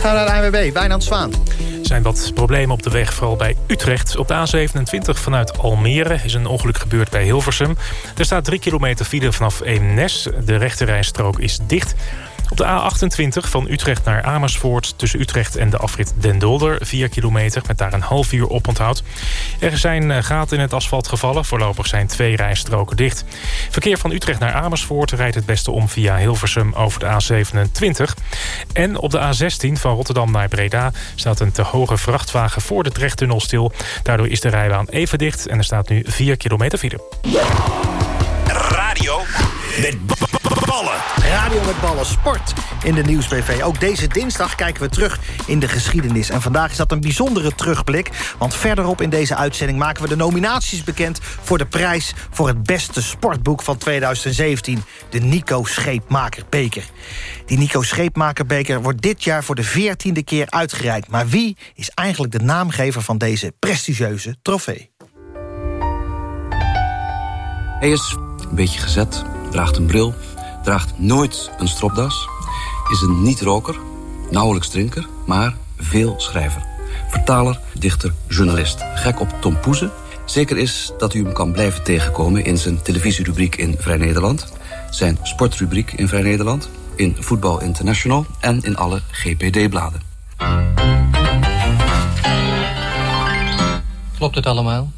Gaan naar de ANWB, Wijnand Zwaan. Er zijn wat problemen op de weg, vooral bij Utrecht. Op de A27 vanuit Almere is een ongeluk gebeurd bij Hilversum. Er staat 3 kilometer file vanaf Eemnes. De rechterrijstrook is dicht. Op de A28 van Utrecht naar Amersfoort... tussen Utrecht en de afrit Den Dolder, 4 kilometer... met daar een half uur oponthoud. Er zijn gaten in het asfalt gevallen. Voorlopig zijn twee rijstroken dicht. Verkeer van Utrecht naar Amersfoort rijdt het beste om... via Hilversum over de A27. En op de A16 van Rotterdam naar Breda... staat een te hoge vrachtwagen voor de Drechttunnel stil. Daardoor is de rijbaan even dicht... en er staat nu 4 kilometer file. Radio met ballen. Radio met ballen, sport in de Nieuwsbv. Ook deze dinsdag kijken we terug in de geschiedenis. En vandaag is dat een bijzondere terugblik. Want verderop in deze uitzending maken we de nominaties bekend... voor de prijs voor het beste sportboek van 2017. De Nico Scheepmakerbeker. Die Nico Scheepmakerbeker wordt dit jaar voor de veertiende keer uitgereikt. Maar wie is eigenlijk de naamgever van deze prestigieuze trofee? Hij is een beetje gezet, draagt een bril, draagt nooit een stropdas... is een niet-roker, nauwelijks drinker, maar veel schrijver. Vertaler, dichter, journalist. Gek op Tom Poeze. Zeker is dat u hem kan blijven tegenkomen in zijn televisierubriek in Vrij Nederland... zijn sportrubriek in Vrij Nederland, in Voetbal International... en in alle GPD-bladen. Klopt het allemaal?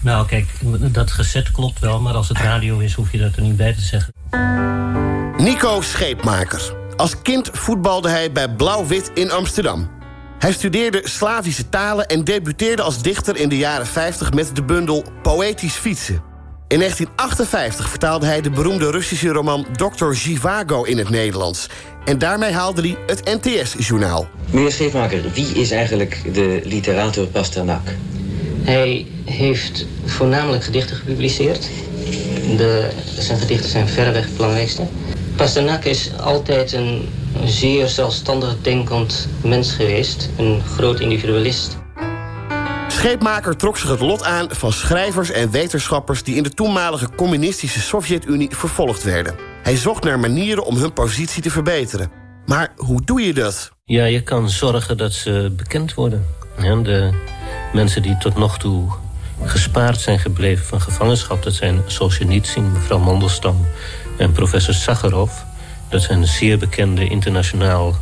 Nou, kijk, dat gezet klopt wel, maar als het radio is, hoef je dat er niet bij te zeggen. Nico Scheepmaker. Als kind voetbalde hij bij Blauw-Wit in Amsterdam. Hij studeerde Slavische talen en debuteerde als dichter in de jaren 50 met de bundel Poëtisch fietsen. In 1958 vertaalde hij de beroemde Russische roman Dr. Zhivago in het Nederlands. En daarmee haalde hij het NTS-journaal. Meneer Scheepmaker, wie is eigenlijk de literator Pasternak? Hij heeft voornamelijk gedichten gepubliceerd. De, zijn gedichten zijn verreweg het belangrijkste. Pasternak is altijd een zeer zelfstandig denkend mens geweest. Een groot individualist. Scheepmaker trok zich het lot aan van schrijvers en wetenschappers... die in de toenmalige communistische Sovjet-Unie vervolgd werden. Hij zocht naar manieren om hun positie te verbeteren. Maar hoe doe je dat? Ja, je kan zorgen dat ze bekend worden. De mensen die tot nog toe gespaard zijn gebleven van gevangenschap... dat zijn Solzhenitsyn, mevrouw Mandelstam, en professor Sakharov. Dat zijn zeer bekende, internationaal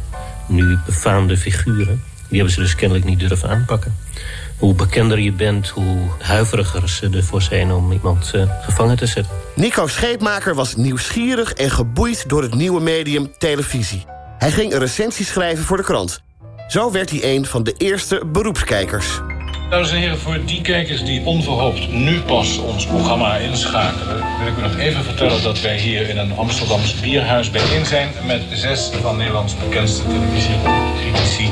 nu befaamde figuren. Die hebben ze dus kennelijk niet durven aanpakken. Hoe bekender je bent, hoe huiveriger ze ervoor zijn om iemand uh, gevangen te zetten. Nico Scheepmaker was nieuwsgierig en geboeid door het nieuwe medium televisie. Hij ging een recensie schrijven voor de krant. Zo werd hij een van de eerste beroepskijkers. Dames en heren, voor die kijkers die onverhoopt nu pas ons programma inschakelen... wil ik u nog even vertellen dat wij hier in een Amsterdams bierhuis bijeen zijn... met zes van Nederlands bekendste televisiecritici.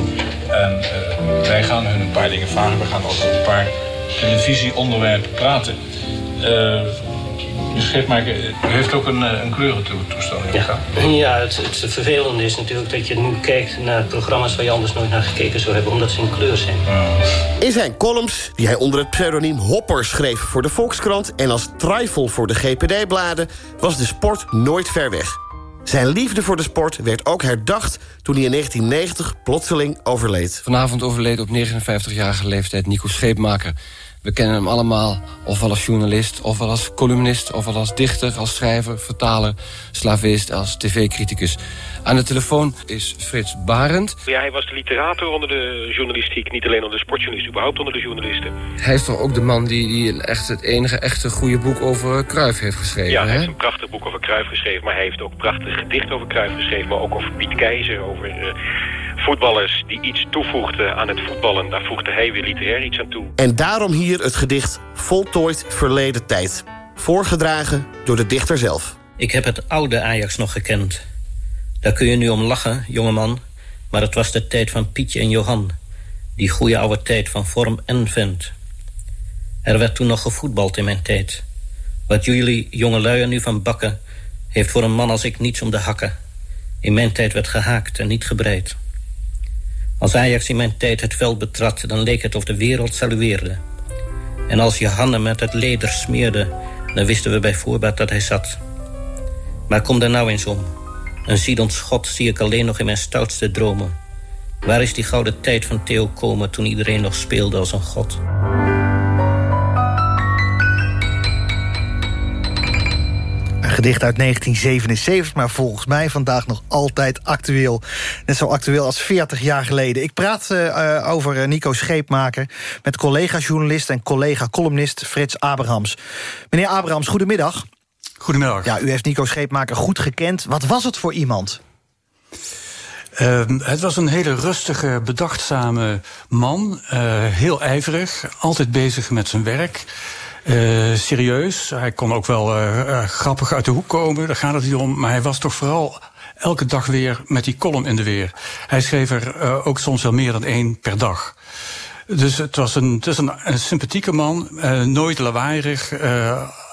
En uh, wij gaan hun een paar dingen vragen. We gaan over een paar televisieonderwerpen praten. Uh, dus Scheepmaker, u heeft ook een, een kleurentoestelling ja. Ja, het, het vervelende is natuurlijk dat je nu kijkt naar programma's waar je anders nooit naar gekeken zou hebben, omdat ze in kleur zijn. In zijn columns, die hij onder het pseudoniem Hopper schreef voor de Volkskrant en als trifle voor de GPD-bladen, was de sport nooit ver weg. Zijn liefde voor de sport werd ook herdacht toen hij in 1990 plotseling overleed. Vanavond overleed op 59-jarige leeftijd Nico Scheepmaker. We kennen hem allemaal, ofwel als journalist, ofwel als columnist... ofwel als dichter, als schrijver, vertaler, slavist, als tv-criticus. Aan de telefoon is Frits Barend. Ja, hij was de literator onder de journalistiek. Niet alleen onder de sportjournalist, überhaupt onder de journalisten. Hij is toch ook de man die, die echt het enige echte goede boek over Cruijff heeft geschreven, Ja, hij hè? heeft een prachtig boek over Cruijff geschreven... maar hij heeft ook prachtig gedicht over Cruijff geschreven... maar ook over Piet Keizer, over... Uh, voetballers die iets toevoegden aan het voetballen. Daar voegde hij weer literair iets aan toe. En daarom hier het gedicht Voltooid Verleden Tijd. Voorgedragen door de dichter zelf. Ik heb het oude Ajax nog gekend. Daar kun je nu om lachen, jongeman. Maar het was de tijd van Pietje en Johan. Die goede oude tijd van vorm en vent. Er werd toen nog gevoetbald in mijn tijd. Wat jullie jongelui er nu van bakken... heeft voor een man als ik niets om de hakken. In mijn tijd werd gehaakt en niet gebreid. Als Ajax in mijn tijd het veld betrad, dan leek het of de wereld salueerde. En als Johanne met het leder smeerde, dan wisten we bij voorbaat dat hij zat. Maar kom daar nou eens om. Een ziedend schot zie ik alleen nog in mijn stoutste dromen. Waar is die gouden tijd van Theo komen toen iedereen nog speelde als een god? Gedicht uit 1977, maar volgens mij vandaag nog altijd actueel. Net zo actueel als 40 jaar geleden. Ik praat uh, over Nico Scheepmaker met collega-journalist... en collega-columnist Frits Abrahams. Meneer Abrahams, goedemiddag. Goedemiddag. Ja, u heeft Nico Scheepmaker goed gekend. Wat was het voor iemand? Uh, het was een hele rustige, bedachtzame man. Uh, heel ijverig, altijd bezig met zijn werk. Uh, serieus. Hij kon ook wel uh, grappig uit de hoek komen, daar gaat het niet om. Maar hij was toch vooral elke dag weer met die column in de weer. Hij schreef er ook soms wel meer dan één per dag. Dus het was een, het is een, een sympathieke man, nooit lawaaierig,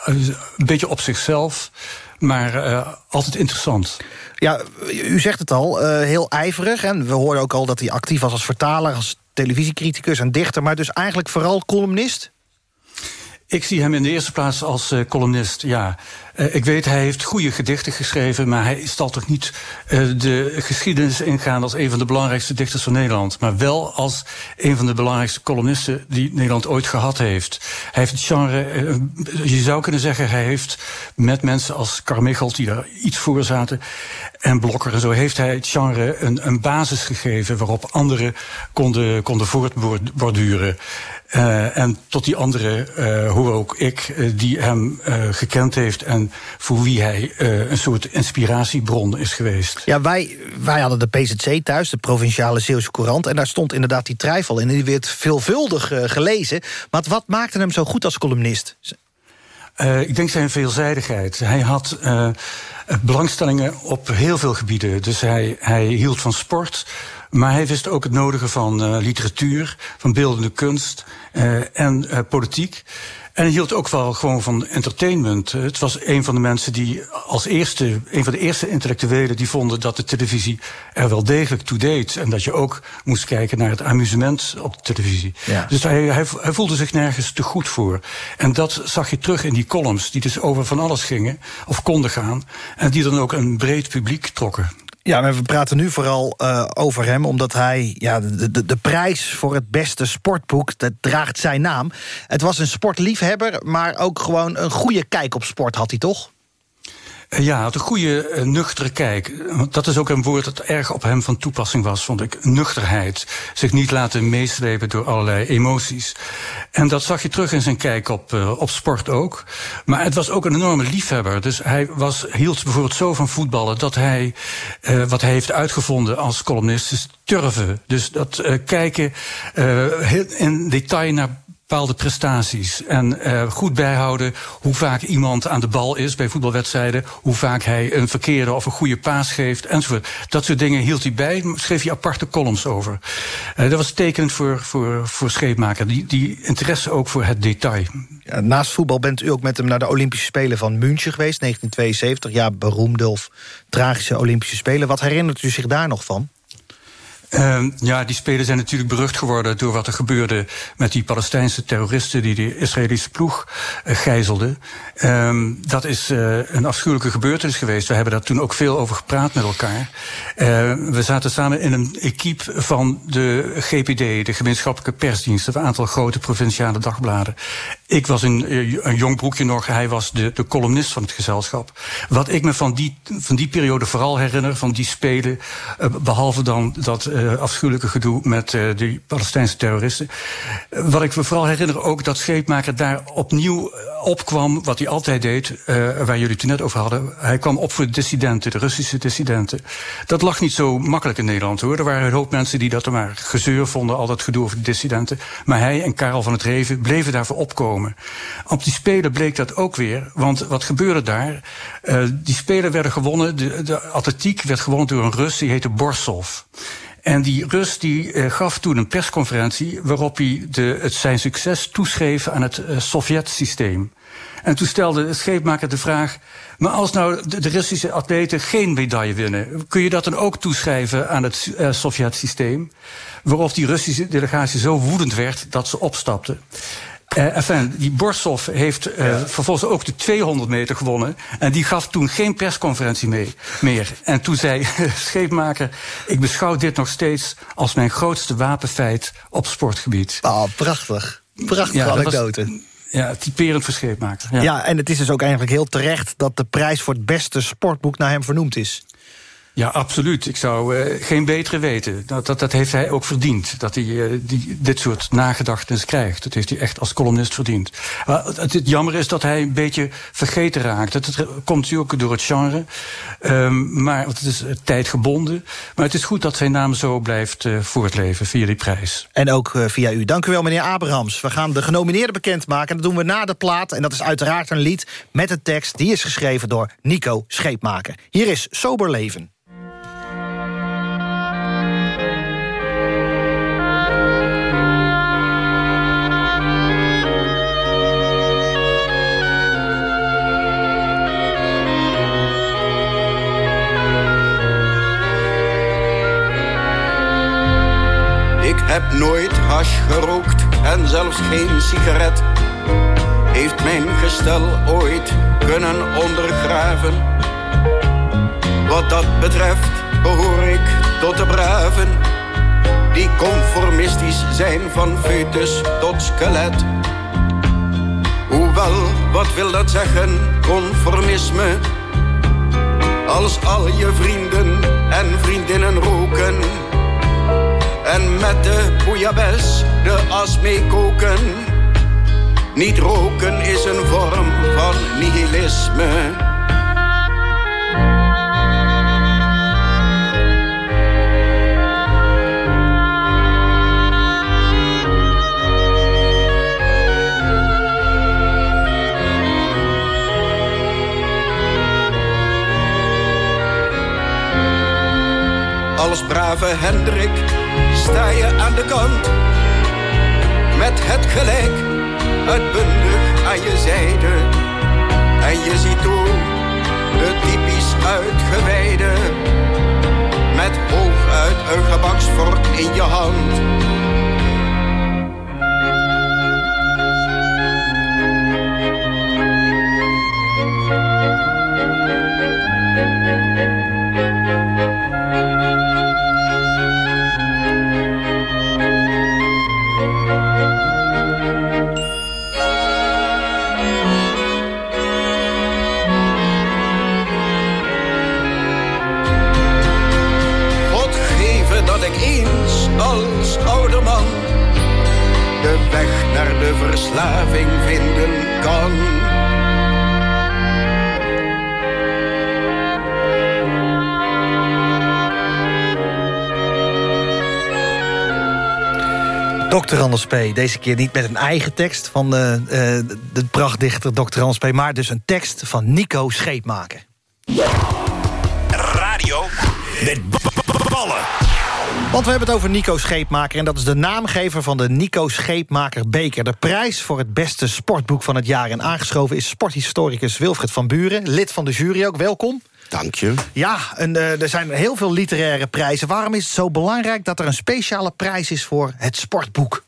een beetje op zichzelf, maar altijd interessant. Ja, u zegt het al, heel ijverig. En we hoorden ook al dat hij actief was als vertaler, als televisiecriticus en dichter... maar dus eigenlijk vooral columnist? Ik zie hem in de eerste plaats als uh, columnist, ja. Uh, ik weet, hij heeft goede gedichten geschreven... maar hij zal toch niet uh, de geschiedenis ingaan... als een van de belangrijkste dichters van Nederland. Maar wel als een van de belangrijkste columnisten... die Nederland ooit gehad heeft. Hij heeft het genre... je zou kunnen zeggen, hij heeft met mensen als Carmichael... die daar iets voor zaten, en Blokker en zo... heeft hij het genre een, een basis gegeven... waarop anderen konden, konden voortborduren. En tot die andere, uh, ook ik, die hem gekend heeft... en voor wie hij een soort inspiratiebron is geweest. Ja, wij, wij hadden de PZC thuis, de Provinciale Zeeuwse Courant... en daar stond inderdaad die twijfel in. En die werd veelvuldig gelezen. Maar wat maakte hem zo goed als columnist? ik denk zijn veelzijdigheid. Hij had belangstellingen op heel veel gebieden. Dus hij, hij hield van sport... Maar hij wist ook het nodige van uh, literatuur, van beeldende kunst en politiek. En hij hield ook wel gewoon van entertainment. Het was een van de mensen die als eerste, een van de eerste intellectuelen die vonden dat de televisie er wel degelijk toe deed. En dat je ook moest kijken naar het amusement op de televisie. Ja. Dus hij, hij, hij voelde zich nergens te goed voor. En dat zag je terug in die columns, die dus over van alles gingen, of konden gaan. En die dan ook een breed publiek trokken. Ja, maar we praten nu vooral uh, over hem... omdat hij ja, de, de, de prijs voor het beste sportboek, dat draagt zijn naam. Het was een sportliefhebber, maar ook gewoon een goede kijk op sport had hij toch? Eh, Ja, had een goede, eh, nuchtere kijk. Dat is ook een woord dat erg op hem van toepassing was, vond ik. Nuchterheid. Zich niet laten meeslepen door allerlei emoties. En dat zag je terug in zijn kijk op, eh, op sport ook. Maar het was ook een enorme liefhebber. Dus hij was, hield bijvoorbeeld zo van voetballen dat hij, wat hij heeft uitgevonden als columnist, is turven. Dus dat kijken in detail naar bepaalde prestaties. En eh, goed bijhouden hoe vaak iemand aan de bal is bij voetbalwedstrijden. Hoe vaak hij een verkeerde of een goede paas geeft. Enzovoort. Dat soort dingen hield hij bij. Schreef hij aparte columns over. Eh, dat was tekenend voor, voor, voor Scheepmaker. Die, die interesse ook voor het detail. Naast voetbal bent u ook met hem naar de Olympische Spelen van München geweest, 1972. Ja, beroemde of tragische Olympische Spelen. Wat herinnert u zich daar nog van? Uh, ja, die spelen zijn natuurlijk berucht geworden door wat er gebeurde met die Palestijnse terroristen die de Israëlische ploeg uh, gijzelden. Uh, dat is uh, een afschuwelijke gebeurtenis geweest. We hebben daar toen ook veel over gepraat met elkaar. we zaten samen in een equipe van de GPD, de gemeenschappelijke persdienst, een aantal grote provinciale dagbladen. Ik was een, een jong broekje nog, hij was de, de columnist van het gezelschap. Wat ik me van die, van die periode vooral herinner, van die spelen, behalve dan dat uh, afschuwelijke gedoe met uh, die Palestijnse terroristen. Uh, wat ik me vooral herinner ook dat Scheepmaker daar opnieuw opkwam, wat hij altijd deed, waar jullie het net over hadden. Hij kwam op voor de dissidenten, de Russische dissidenten. Dat lag niet zo makkelijk in Nederland hoor. Er waren een hoop mensen die dat er maar gezeur vonden, al dat gedoe over de dissidenten. Maar hij en Karel van het Reven bleven daarvoor opkomen. Op die Spelen bleek dat ook weer, want wat gebeurde daar? die Spelen werden gewonnen, de, de atletiek werd gewonnen door een Rus, die heette Borsov. En die Rus die uh, gaf toen een persconferentie waarop hij de, het zijn succes toeschreef aan het uh, Sovjet-systeem. En toen stelde de scheepmaker de vraag: maar als nou de, Russische atleten geen medaille winnen, kun je dat dan ook toeschrijven aan het uh, Sovjet-systeem? Waarop die Russische delegatie zo woedend werd dat ze opstapte. Uh, enfin, die Borsov heeft uh, ja. vervolgens ook de 200 meter gewonnen. En die gaf toen geen persconferentie mee, meer. En toen zei Scheepmaker... ik beschouw dit nog steeds als mijn grootste wapenfeit op sportgebied. Oh, prachtig. Prachtige ja, anekdote. Was, ja, typerend voor Scheepmaker. Ja. ja, en het is dus ook eigenlijk heel terecht... dat de prijs voor het beste sportboek naar hem vernoemd is. Ja, absoluut. Ik zou uh, geen betere weten. Dat, dat, dat heeft hij ook verdiend. Dat hij uh, die, dit soort nagedachtenis krijgt. Dat heeft hij echt als columnist verdiend. Maar het, jammer is dat hij een beetje vergeten raakt. Het, het komt natuurlijk ook door het genre. Um, maar het is tijdgebonden. Maar het is goed dat zijn naam zo blijft voortleven via die prijs. En ook via u. Dank u wel, meneer Abrahams. We gaan de genomineerden bekendmaken. Dat doen we na de plaat. En dat is uiteraard een lied met een tekst. Die is geschreven door Nico Scheepmaker. Hier is Sober Leven. Heb nooit hash gerookt en zelfs geen sigaret. Heeft mijn gestel ooit kunnen ondergraven. Wat dat betreft behoor ik tot de braven. Die conformistisch zijn van foetus tot skelet. Hoewel, wat wil dat zeggen, conformisme? Als al je vrienden en vriendinnen roken en met de bouillabaisse de as mee koken. Niet roken is een vorm van nihilisme. Als brave Hendrik sta je aan de kant. Met het gelijk uitbundig aan je zijde. En je ziet hoe de typisch uitgewijde. Met hooguit een gebaksvork in je hand. Naar de verslaving vinden kan. Dr. Anders P. Deze keer niet met een eigen tekst van de, uh, de prachtdichter Dr. Anders P. maar dus een tekst van Nico Scheepmaker. Radio met ballen. Want we hebben het over Nico Scheepmaker... en dat is de naamgever van de Nico Scheepmaker Beker. De prijs voor het beste sportboek van het jaar. En aangeschoven is sporthistoricus Wilfred van Buren... lid van de jury ook. Welkom. Dank je. Ja, en, uh, er zijn heel veel literaire prijzen. Waarom is het zo belangrijk dat er een speciale prijs is voor het sportboek?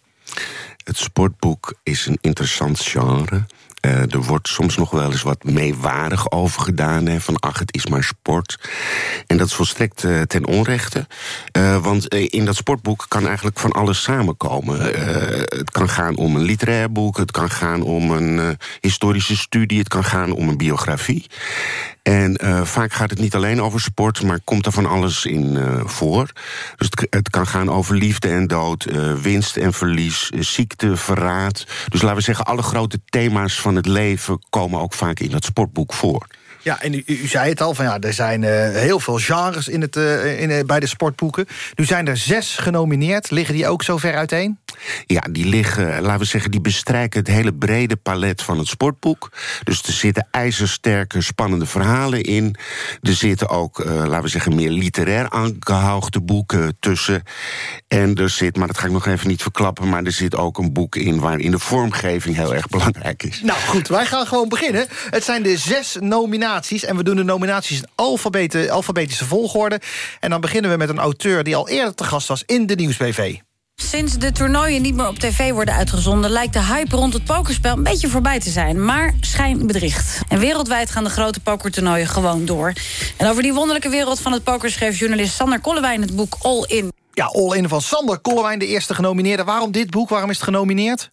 Het sportboek is een interessant genre. Uh, er wordt soms nog wel eens wat meewarig over gedaan. Hè, van ach, het is maar sport. En dat is volstrekt uh, ten onrechte. Uh, want in dat sportboek kan eigenlijk van alles samenkomen. het kan gaan om een literair boek. Het kan gaan om een historische studie. Het kan gaan om een biografie. En uh, vaak gaat het niet alleen over sport, maar komt er van alles in uh, voor. Dus het, kan gaan over liefde en dood, uh, winst en verlies, ziekte, verraad. Dus laten we zeggen, alle grote thema's van het leven komen ook vaak in dat sportboek voor. Ja, en u, u, zei het al, van ja, er zijn uh, heel veel genres in het, uh, in, uh, bij de sportboeken. Nu zijn er zes genomineerd. Liggen die ook zo ver uiteen? Ja, die liggen, laten we zeggen, die bestrijken het hele brede palet van het sportboek. Dus er zitten ijzersterke, spannende verhalen in. Er zitten ook, laten we zeggen, meer literair aangehoogde boeken tussen. En er zit, maar dat ga ik nog even niet verklappen... maar er zit ook een boek in waarin de vormgeving heel erg belangrijk is. Nou goed, wij gaan gewoon beginnen. Het zijn de zes nominaties en we doen de nominaties in alfabete, alfabetische volgorde. En dan beginnen we met een auteur die al eerder te gast was in de Nieuwsbv. Sinds de toernooien niet meer op tv worden uitgezonden... lijkt de hype rond het pokerspel een beetje voorbij te zijn. Maar schijnbedriegt. En wereldwijd gaan de grote pokertoernooien gewoon door. En over die wonderlijke wereld van het poker... schreef journalist Sander Kollewijn het boek All In. Ja, All In van Sander Kollewijn, de eerste genomineerde. Waarom dit boek? Waarom is het genomineerd?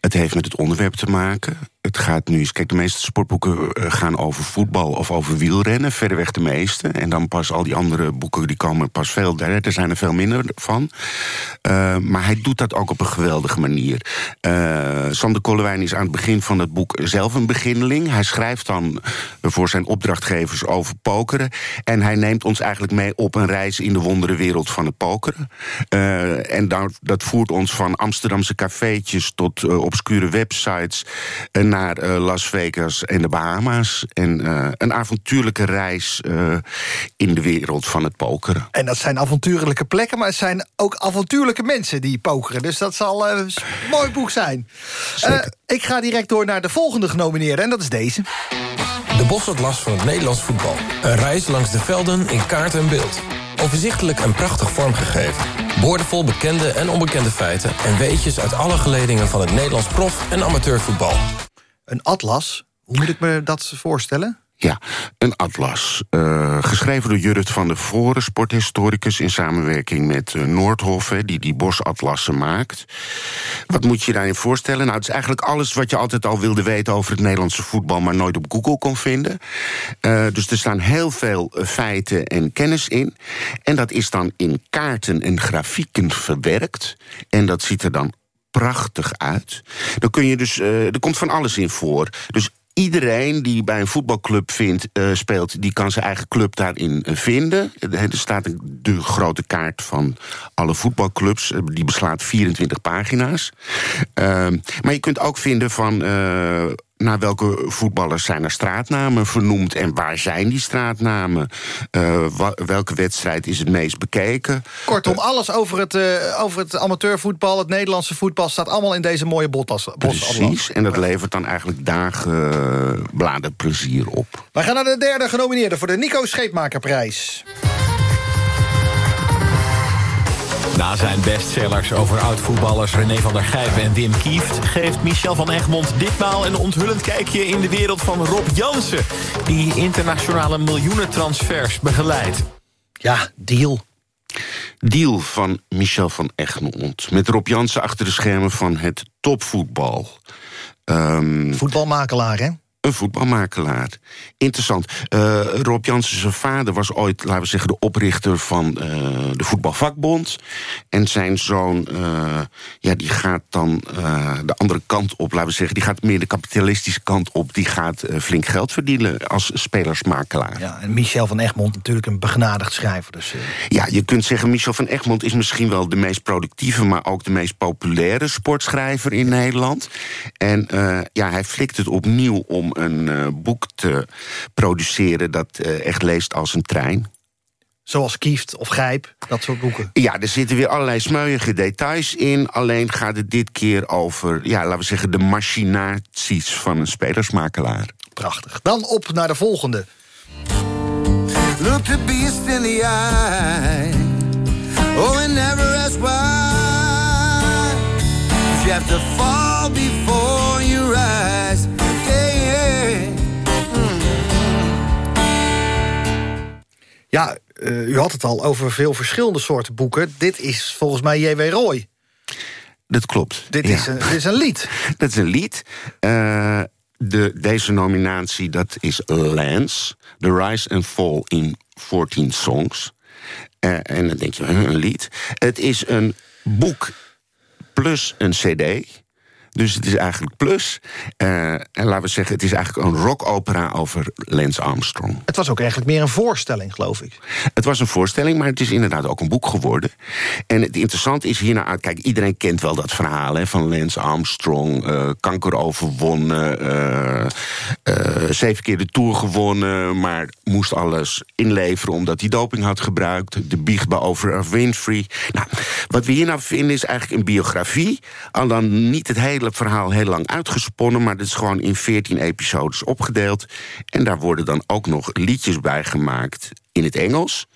Het heeft met het onderwerp te maken. Het gaat nu eens. Kijk, de meeste sportboeken eh, gaan over voetbal of over wielrennen. Verreweg de meeste. En dan pas al die andere boeken die komen pas veel. Er zijn er veel minder van. Uh, maar hij doet dat ook op een geweldige manier. Uh, Sander Kollewijn is aan het begin van het boek zelf een beginneling. Hij schrijft dan voor zijn opdrachtgevers over pokeren. En hij neemt ons eigenlijk mee op een reis in de wondere wereld van het pokeren. En dat, dat voert ons van Amsterdamse cafeetjes tot obscure websites naar uh, Las Vegas en de Bahama's. En uh, een avontuurlijke reis uh, in de wereld van het pokeren. En dat zijn avontuurlijke plekken, maar het zijn ook avontuurlijke mensen die pokeren. Dus dat zal een mooi boek zijn. ik ga direct door naar de volgende genomineerde en dat is deze. De Bosatlas van het Nederlands voetbal. Een reis langs de velden in kaart en beeld. Overzichtelijk en prachtig vormgegeven. Boordevol bekende en onbekende feiten... en weetjes uit alle geledingen van het Nederlands prof- en amateurvoetbal. Een atlas? Hoe moet ik me dat voorstellen? Ja, een atlas. Uh, geschreven door Jurrit van der Voren, sporthistoricus... in samenwerking met uh, die die bosatlassen maakt. Wat moet je daarin voorstellen? Nou, het is eigenlijk alles wat je altijd al wilde weten... over het Nederlandse voetbal, maar nooit op Google kon vinden. Uh, dus er staan heel veel feiten en kennis in. En dat is dan in kaarten en grafieken verwerkt. En dat ziet er dan prachtig uit. Dan kun je dus, uh, er komt van alles in voor. Dus iedereen die bij een voetbalclub vindt, uh, speelt... die kan zijn eigen club daarin vinden. Er staat de grote kaart van alle voetbalclubs. Die beslaat 24 pagina's. Uh, maar je kunt ook vinden van... naar welke voetballers zijn er straatnamen vernoemd... en waar zijn die straatnamen? Uh, welke wedstrijd is het meest bekeken? Kortom, uh, alles over het, uh, over het amateurvoetbal, het Nederlandse voetbal... staat allemaal in deze mooie botas. Precies, en dat levert dan eigenlijk dagen bladenplezier op. Wij gaan naar de derde genomineerde voor de Nico Scheepmakerprijs. Na zijn bestsellers over oud-voetballers René van der Gijpen en Wim Kieft... geeft Michel van Egmond ditmaal een onthullend kijkje in de wereld van Rob Jansen... die internationale miljoenentransfers begeleidt. Ja, deal. Deal van Michel van Egmond. Met Rob Jansen achter de schermen van het topvoetbal. Um, Voetbalmakelaar, hè? Een voetbalmakelaar. Interessant. Uh, Rob Jansen, zijn vader, was ooit, laten we zeggen, de oprichter van uh, de voetbalvakbond. En zijn zoon, uh, ja, die gaat dan de andere kant op, laten we zeggen, die gaat meer de kapitalistische kant op. Die gaat flink geld verdienen als spelersmakelaar. Ja, en Michel van Egmond natuurlijk een begnadigd schrijver. Dus, Ja, je kunt zeggen, Michel van Egmond is misschien wel de meest productieve, maar ook de meest populaire sportschrijver in Nederland. En ja, hij flikt het opnieuw om een uh, boek te produceren dat uh, echt leest als een trein. Zoals Kieft of Gijp, dat soort boeken. Ja, er zitten weer allerlei smeuïge details in. Alleen gaat het dit keer over, ja, laten we zeggen... de machinaties van een spelersmakelaar. Prachtig. Dan op naar de volgende. Look the beast in the eye Oh, and never ask why You have to fall before Ja, uh, u had het al over veel verschillende soorten boeken. Dit is volgens mij J.W. Roy. Dat klopt. Dit, ja. is, een, dit is een lied. dat is een lied. Uh, de, deze nominatie, dat is Lance. The Rise and Fall in 14 Songs. Uh, en dan denk je, een lied. Het is een boek plus een cd... Dus het is eigenlijk plus. Uh, en laten we zeggen, het is eigenlijk een rockopera over Lance Armstrong. Het was ook eigenlijk meer een voorstelling, geloof ik. Het was een voorstelling, maar het is inderdaad ook een boek geworden. En het interessante is hierna. Kijk, iedereen kent wel dat verhaal hè, van Lance Armstrong. Uh, kanker overwonnen. Uh, zeven keer de Tour gewonnen. Maar moest alles inleveren omdat hij doping had gebruikt. De bij over Winfrey. Nou, wat we hier nou vinden is eigenlijk een biografie. Al dan niet het hele hele verhaal heel lang uitgesponnen... maar het is gewoon in 14 episodes opgedeeld. En daar worden dan ook nog liedjes bij gemaakt in het Engels.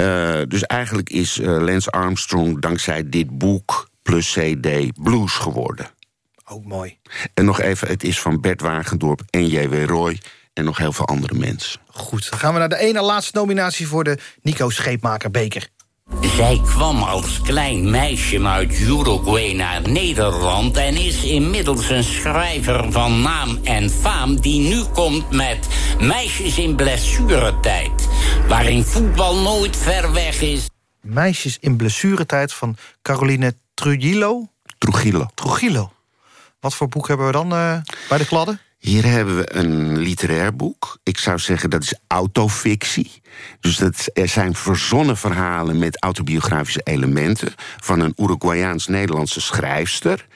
Uh, dus eigenlijk is uh, Lance Armstrong dankzij dit boek plus CD blues geworden. Ook mooi. En nog even, het is van Bert Wagendorp en J.W. Roy en nog heel veel andere mensen. Goed, dan gaan we naar de ene laatste nominatie... voor de Nico Scheepmaker Beker. Zij kwam als klein meisje uit Uruguay naar Nederland... en is inmiddels een schrijver van naam en faam... die nu komt met Meisjes in blessuretijd... waarin voetbal nooit ver weg is. Meisjes in blessuretijd van Caroline Trujillo? Trujillo. Trujillo. Wat voor boek hebben we dan uh, bij de kladden? Hier hebben we een literair boek. Ik zou zeggen dat is autofictie. Dus dat er zijn verzonnen verhalen met autobiografische elementen... van een Uruguayaans-Nederlandse schrijfster.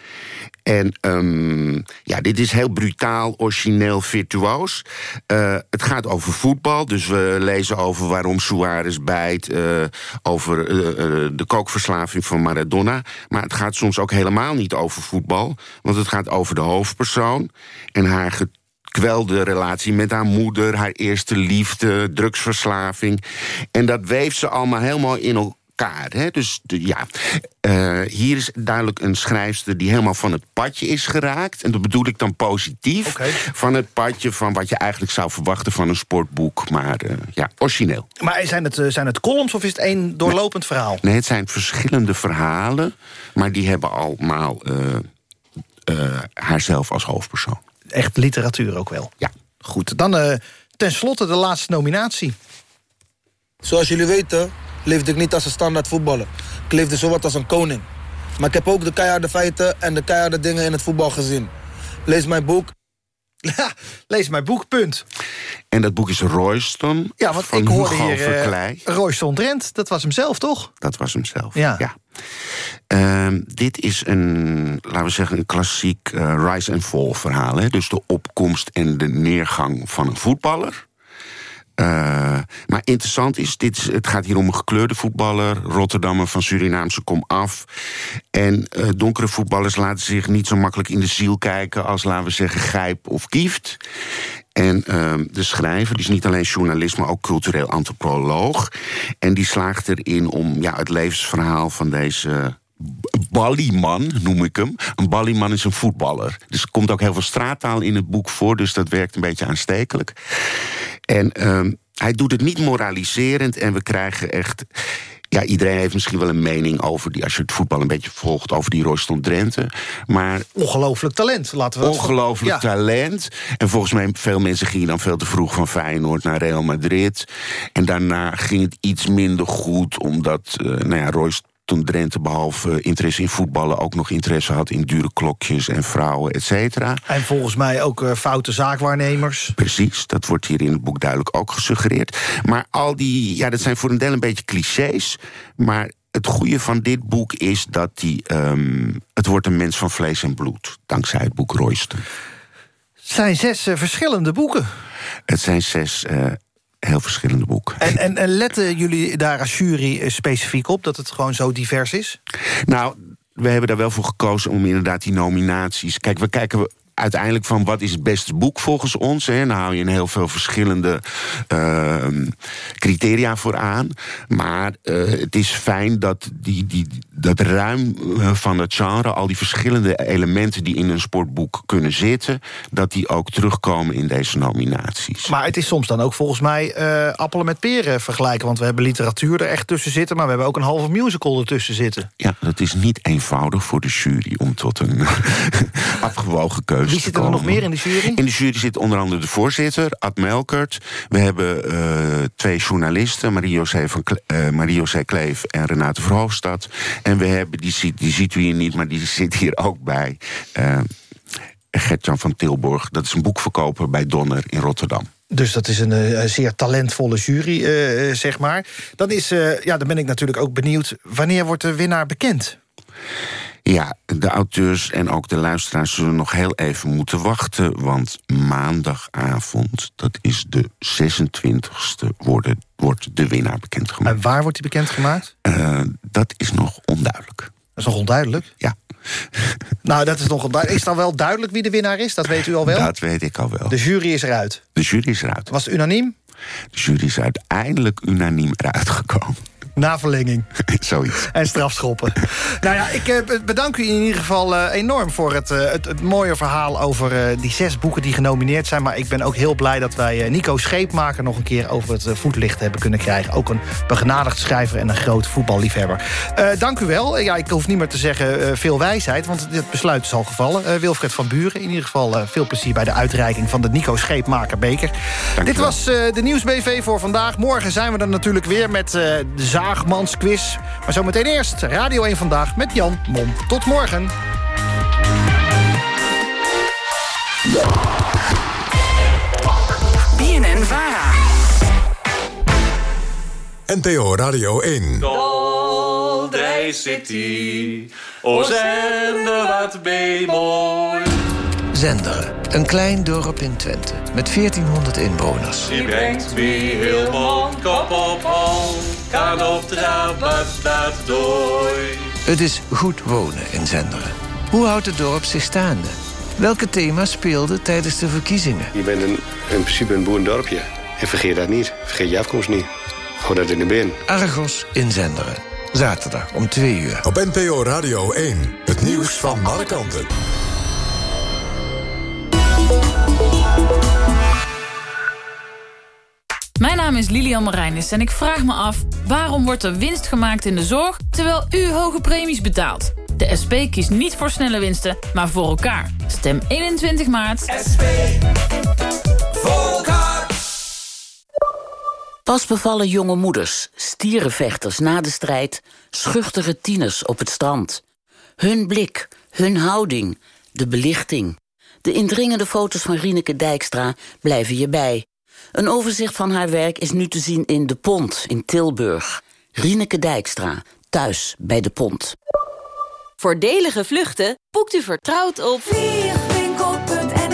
En um, ja, dit is heel brutaal, origineel, virtuoos. Uh, het gaat over voetbal, dus we lezen over waarom Suarez bijt... Uh, over uh, de kookverslaving van Maradona. Maar het gaat soms ook helemaal niet over voetbal. Want het gaat over de hoofdpersoon en haar gekwelde relatie met haar moeder... haar eerste liefde, drugsverslaving. En dat weeft ze allemaal helemaal in elkaar. Hè? Dus de, ja, uh, hier is duidelijk een schrijfster die helemaal van het padje is geraakt. En dat bedoel ik dan positief. Okay. Van het padje van wat je eigenlijk zou verwachten van een sportboek. Maar uh, ja, origineel. Maar zijn het, uh, zijn het columns of is het één doorlopend nee, verhaal? Nee, het zijn verschillende verhalen. Maar die hebben allemaal haarzelf als hoofdpersoon. Echt literatuur ook wel? Ja. Goed, dan tenslotte de laatste nominatie. Zoals jullie weten leefde ik niet als een standaard voetballer. Ik leefde zowat als een koning. Maar ik heb ook de keiharde feiten en de keiharde dingen in het voetbal gezien. Lees mijn boek. Ja, lees mijn boek, punt. En dat boek is Royston Ja, want van ik hoorde Hugo hier Verkleij. uh, Royston Drent. Dat was hem zelf, toch? Dat was hem zelf, ja. ja. Uh, dit is een, laten we zeggen, een klassiek uh, rise and fall verhaal. Hè? Dus de opkomst en de neergang van een voetballer. Uh, maar interessant is, dit het gaat hier om een gekleurde voetballer... Rotterdammer van Surinaamse kom af. En uh, donkere voetballers laten zich niet zo makkelijk in de ziel kijken... als, laten we zeggen, Gijp of Kieft. En uh, de schrijver, die is niet alleen journalist... maar ook cultureel antropoloog. En die slaagt erin om ja, het levensverhaal van deze... Ballyman, noem ik hem. Een ballyman is een voetballer. Dus er komt ook heel veel straattaal in het boek voor... dus dat werkt een beetje aanstekelijk. En um, hij doet het niet moraliserend en we krijgen echt ja, iedereen heeft misschien wel een mening over die... als je het voetbal een beetje volgt, over die Royston Drenthe. Maar... Ongelooflijk talent, laten we Ongelooflijk Ja. talent. En volgens mij, veel mensen gingen dan veel te vroeg van Feyenoord naar Real Madrid. En daarna ging het iets minder goed, omdat eh, nou ja, Royston Drenthe... behalve interesse in voetballen ook nog interesse had in dure klokjes en vrouwen, et cetera. En volgens mij ook eh, foute zaakwaarnemers. Precies, dat wordt hier in het boek duidelijk ook gesuggereerd. Maar al die, ja, dat zijn voor een deel een beetje clichés. Maar het goede van dit boek is dat die, ehm, het wordt een mens van vlees en bloed. Dankzij het boek Royston. Het zijn zes eh, verschillende boeken. Het zijn zes eh, heel verschillende boeken. En, en, en letten jullie daar als jury specifiek op... dat het gewoon zo divers is? Nou, we hebben daar wel voor gekozen om inderdaad die nominaties... Kijk, we kijken uiteindelijk van wat is het beste boek volgens ons. Hè. Dan hou je een heel veel verschillende ehm, criteria voor aan. Maar eh, het is fijn dat die, die, dat ruim eh, van het genre... al die verschillende elementen die in een sportboek kunnen zitten... dat die ook terugkomen in deze nominaties. Maar het is soms dan ook volgens mij eh, appelen met peren vergelijken. Want we hebben literatuur er echt tussen zitten... maar we hebben ook een halve musical ertussen zitten. Ja, dat is niet eenvoudig voor de jury om tot een afgewogen keuze Wie te zit er nog meer in de jury? In de jury zit onder andere de voorzitter, Ad Melkert. We hebben eh, twee journalisten, Marie-José van Kle- eh, Kleef en Renate Verhoofdstad. En we hebben, die, ziet- die ziet u hier niet, maar die zit hier ook bij... eh Gertjan van Tilborg. Dat is een boekverkoper bij Donner in Rotterdam. Dus dat is een eh, zeer talentvolle jury, zeg maar. Dan, is, eh, ja, dan ben ik natuurlijk ook benieuwd... wanneer wordt de winnaar bekend? Ja, de auteurs en ook de luisteraars zullen nog heel even moeten wachten... want maandagavond, dat is de 26e, worden, wordt de winnaar bekendgemaakt. En waar wordt die bekendgemaakt? Eh, dat is nog onduidelijk. Dat is nog onduidelijk? Ja. Nou, dat is nog onduidelijk. Is dan wel duidelijk wie de winnaar is? Dat weet u al wel? Dat weet ik al wel. De jury is eruit. De jury is eruit. Was het unaniem? De jury is uiteindelijk unaniem eruit gekomen. Na verlenging. Zoiets. En strafschoppen. nou ja, ik eh, bedank u in ieder geval eh, enorm voor het, eh, het, het mooie verhaal... over die zes boeken die genomineerd zijn. Maar ik ben ook heel blij dat wij Nico Scheepmaker... nog een keer over het voetlicht hebben kunnen krijgen. Ook een begenadigd schrijver en een groot voetballiefhebber. Dank u wel. Ja, ik hoef niet meer te zeggen veel wijsheid... want het besluit is al gevallen. Wilfred van Buren, in ieder geval veel plezier... bij de uitreiking van de Nico Scheepmaker beker. Dit was de Nieuwsbv voor vandaag. Morgen zijn we er natuurlijk weer met de Zaagmans quiz. Maar zometeen eerst Radio 1 Vandaag met Jan Mom. Tot morgen. BNN Vara. NPO Radio 1. Daldrij City, o zender wat mooi. Zenderen, een klein dorp in Twente met 1400 inwoners. Die brengt wie heel mond kop op hol, kan op trappen staat dooi. Het is goed wonen in Zenderen. Hoe houdt het dorp zich staande? Welke thema's speelden tijdens de verkiezingen? Je bent een, in principe een boerendorpje. En vergeet dat niet. Vergeet je afkomst niet. Hou dat in de bin. Argos in Zenderen. Zaterdag om 2 uur. Op NPO Radio 1. Het nieuws van alle kanten. Mijn naam is Lilian Marijnis en ik vraag me af... waarom wordt er winst gemaakt in de zorg... terwijl u hoge premies betaalt? De SP kiest niet voor snelle winsten, maar voor elkaar. Stem 21 maart. SP. Pas bevallen jonge moeders, stierenvechters na de strijd... schuchtere tieners op het strand. Hun blik, hun houding, de belichting. De indringende foto's van Rieneke Dijkstra blijven je bij. Een overzicht van haar werk is nu te zien in De Pont in Tilburg. Rieneke Dijkstra, thuis bij De Pont. Voordelige vluchten boekt u vertrouwd op vliegwinkel.nl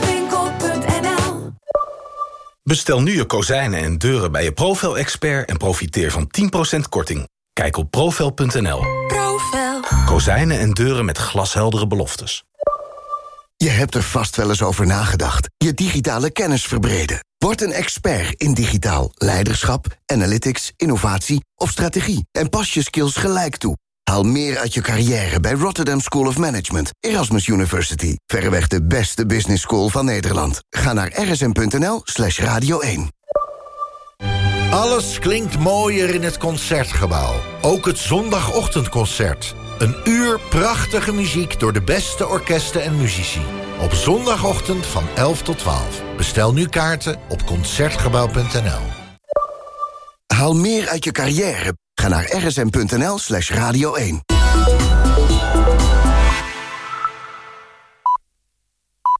Bestel nu je kozijnen en deuren bij je Profel-expert... en profiteer van 10% korting. Kijk op profel.nl. Profel, Kozijnen en deuren met glasheldere beloftes. Je hebt er vast wel eens over nagedacht. Je digitale kennis verbreden. Word een expert in digitaal leiderschap, analytics, innovatie of strategie. En pas je skills gelijk toe. Haal meer uit je carrière bij Rotterdam School of Management, Erasmus University. Verreweg de beste business school van Nederland. Ga naar rsm.nl slash radio 1. Alles klinkt mooier in het Concertgebouw. Ook het zondagochtendconcert. Een uur prachtige muziek door de beste orkesten en muzici. Op zondagochtend van 11 tot 12. Bestel nu kaarten op Concertgebouw.nl. Haal meer uit je carrière. Ga naar rsm.nl slash radio 1.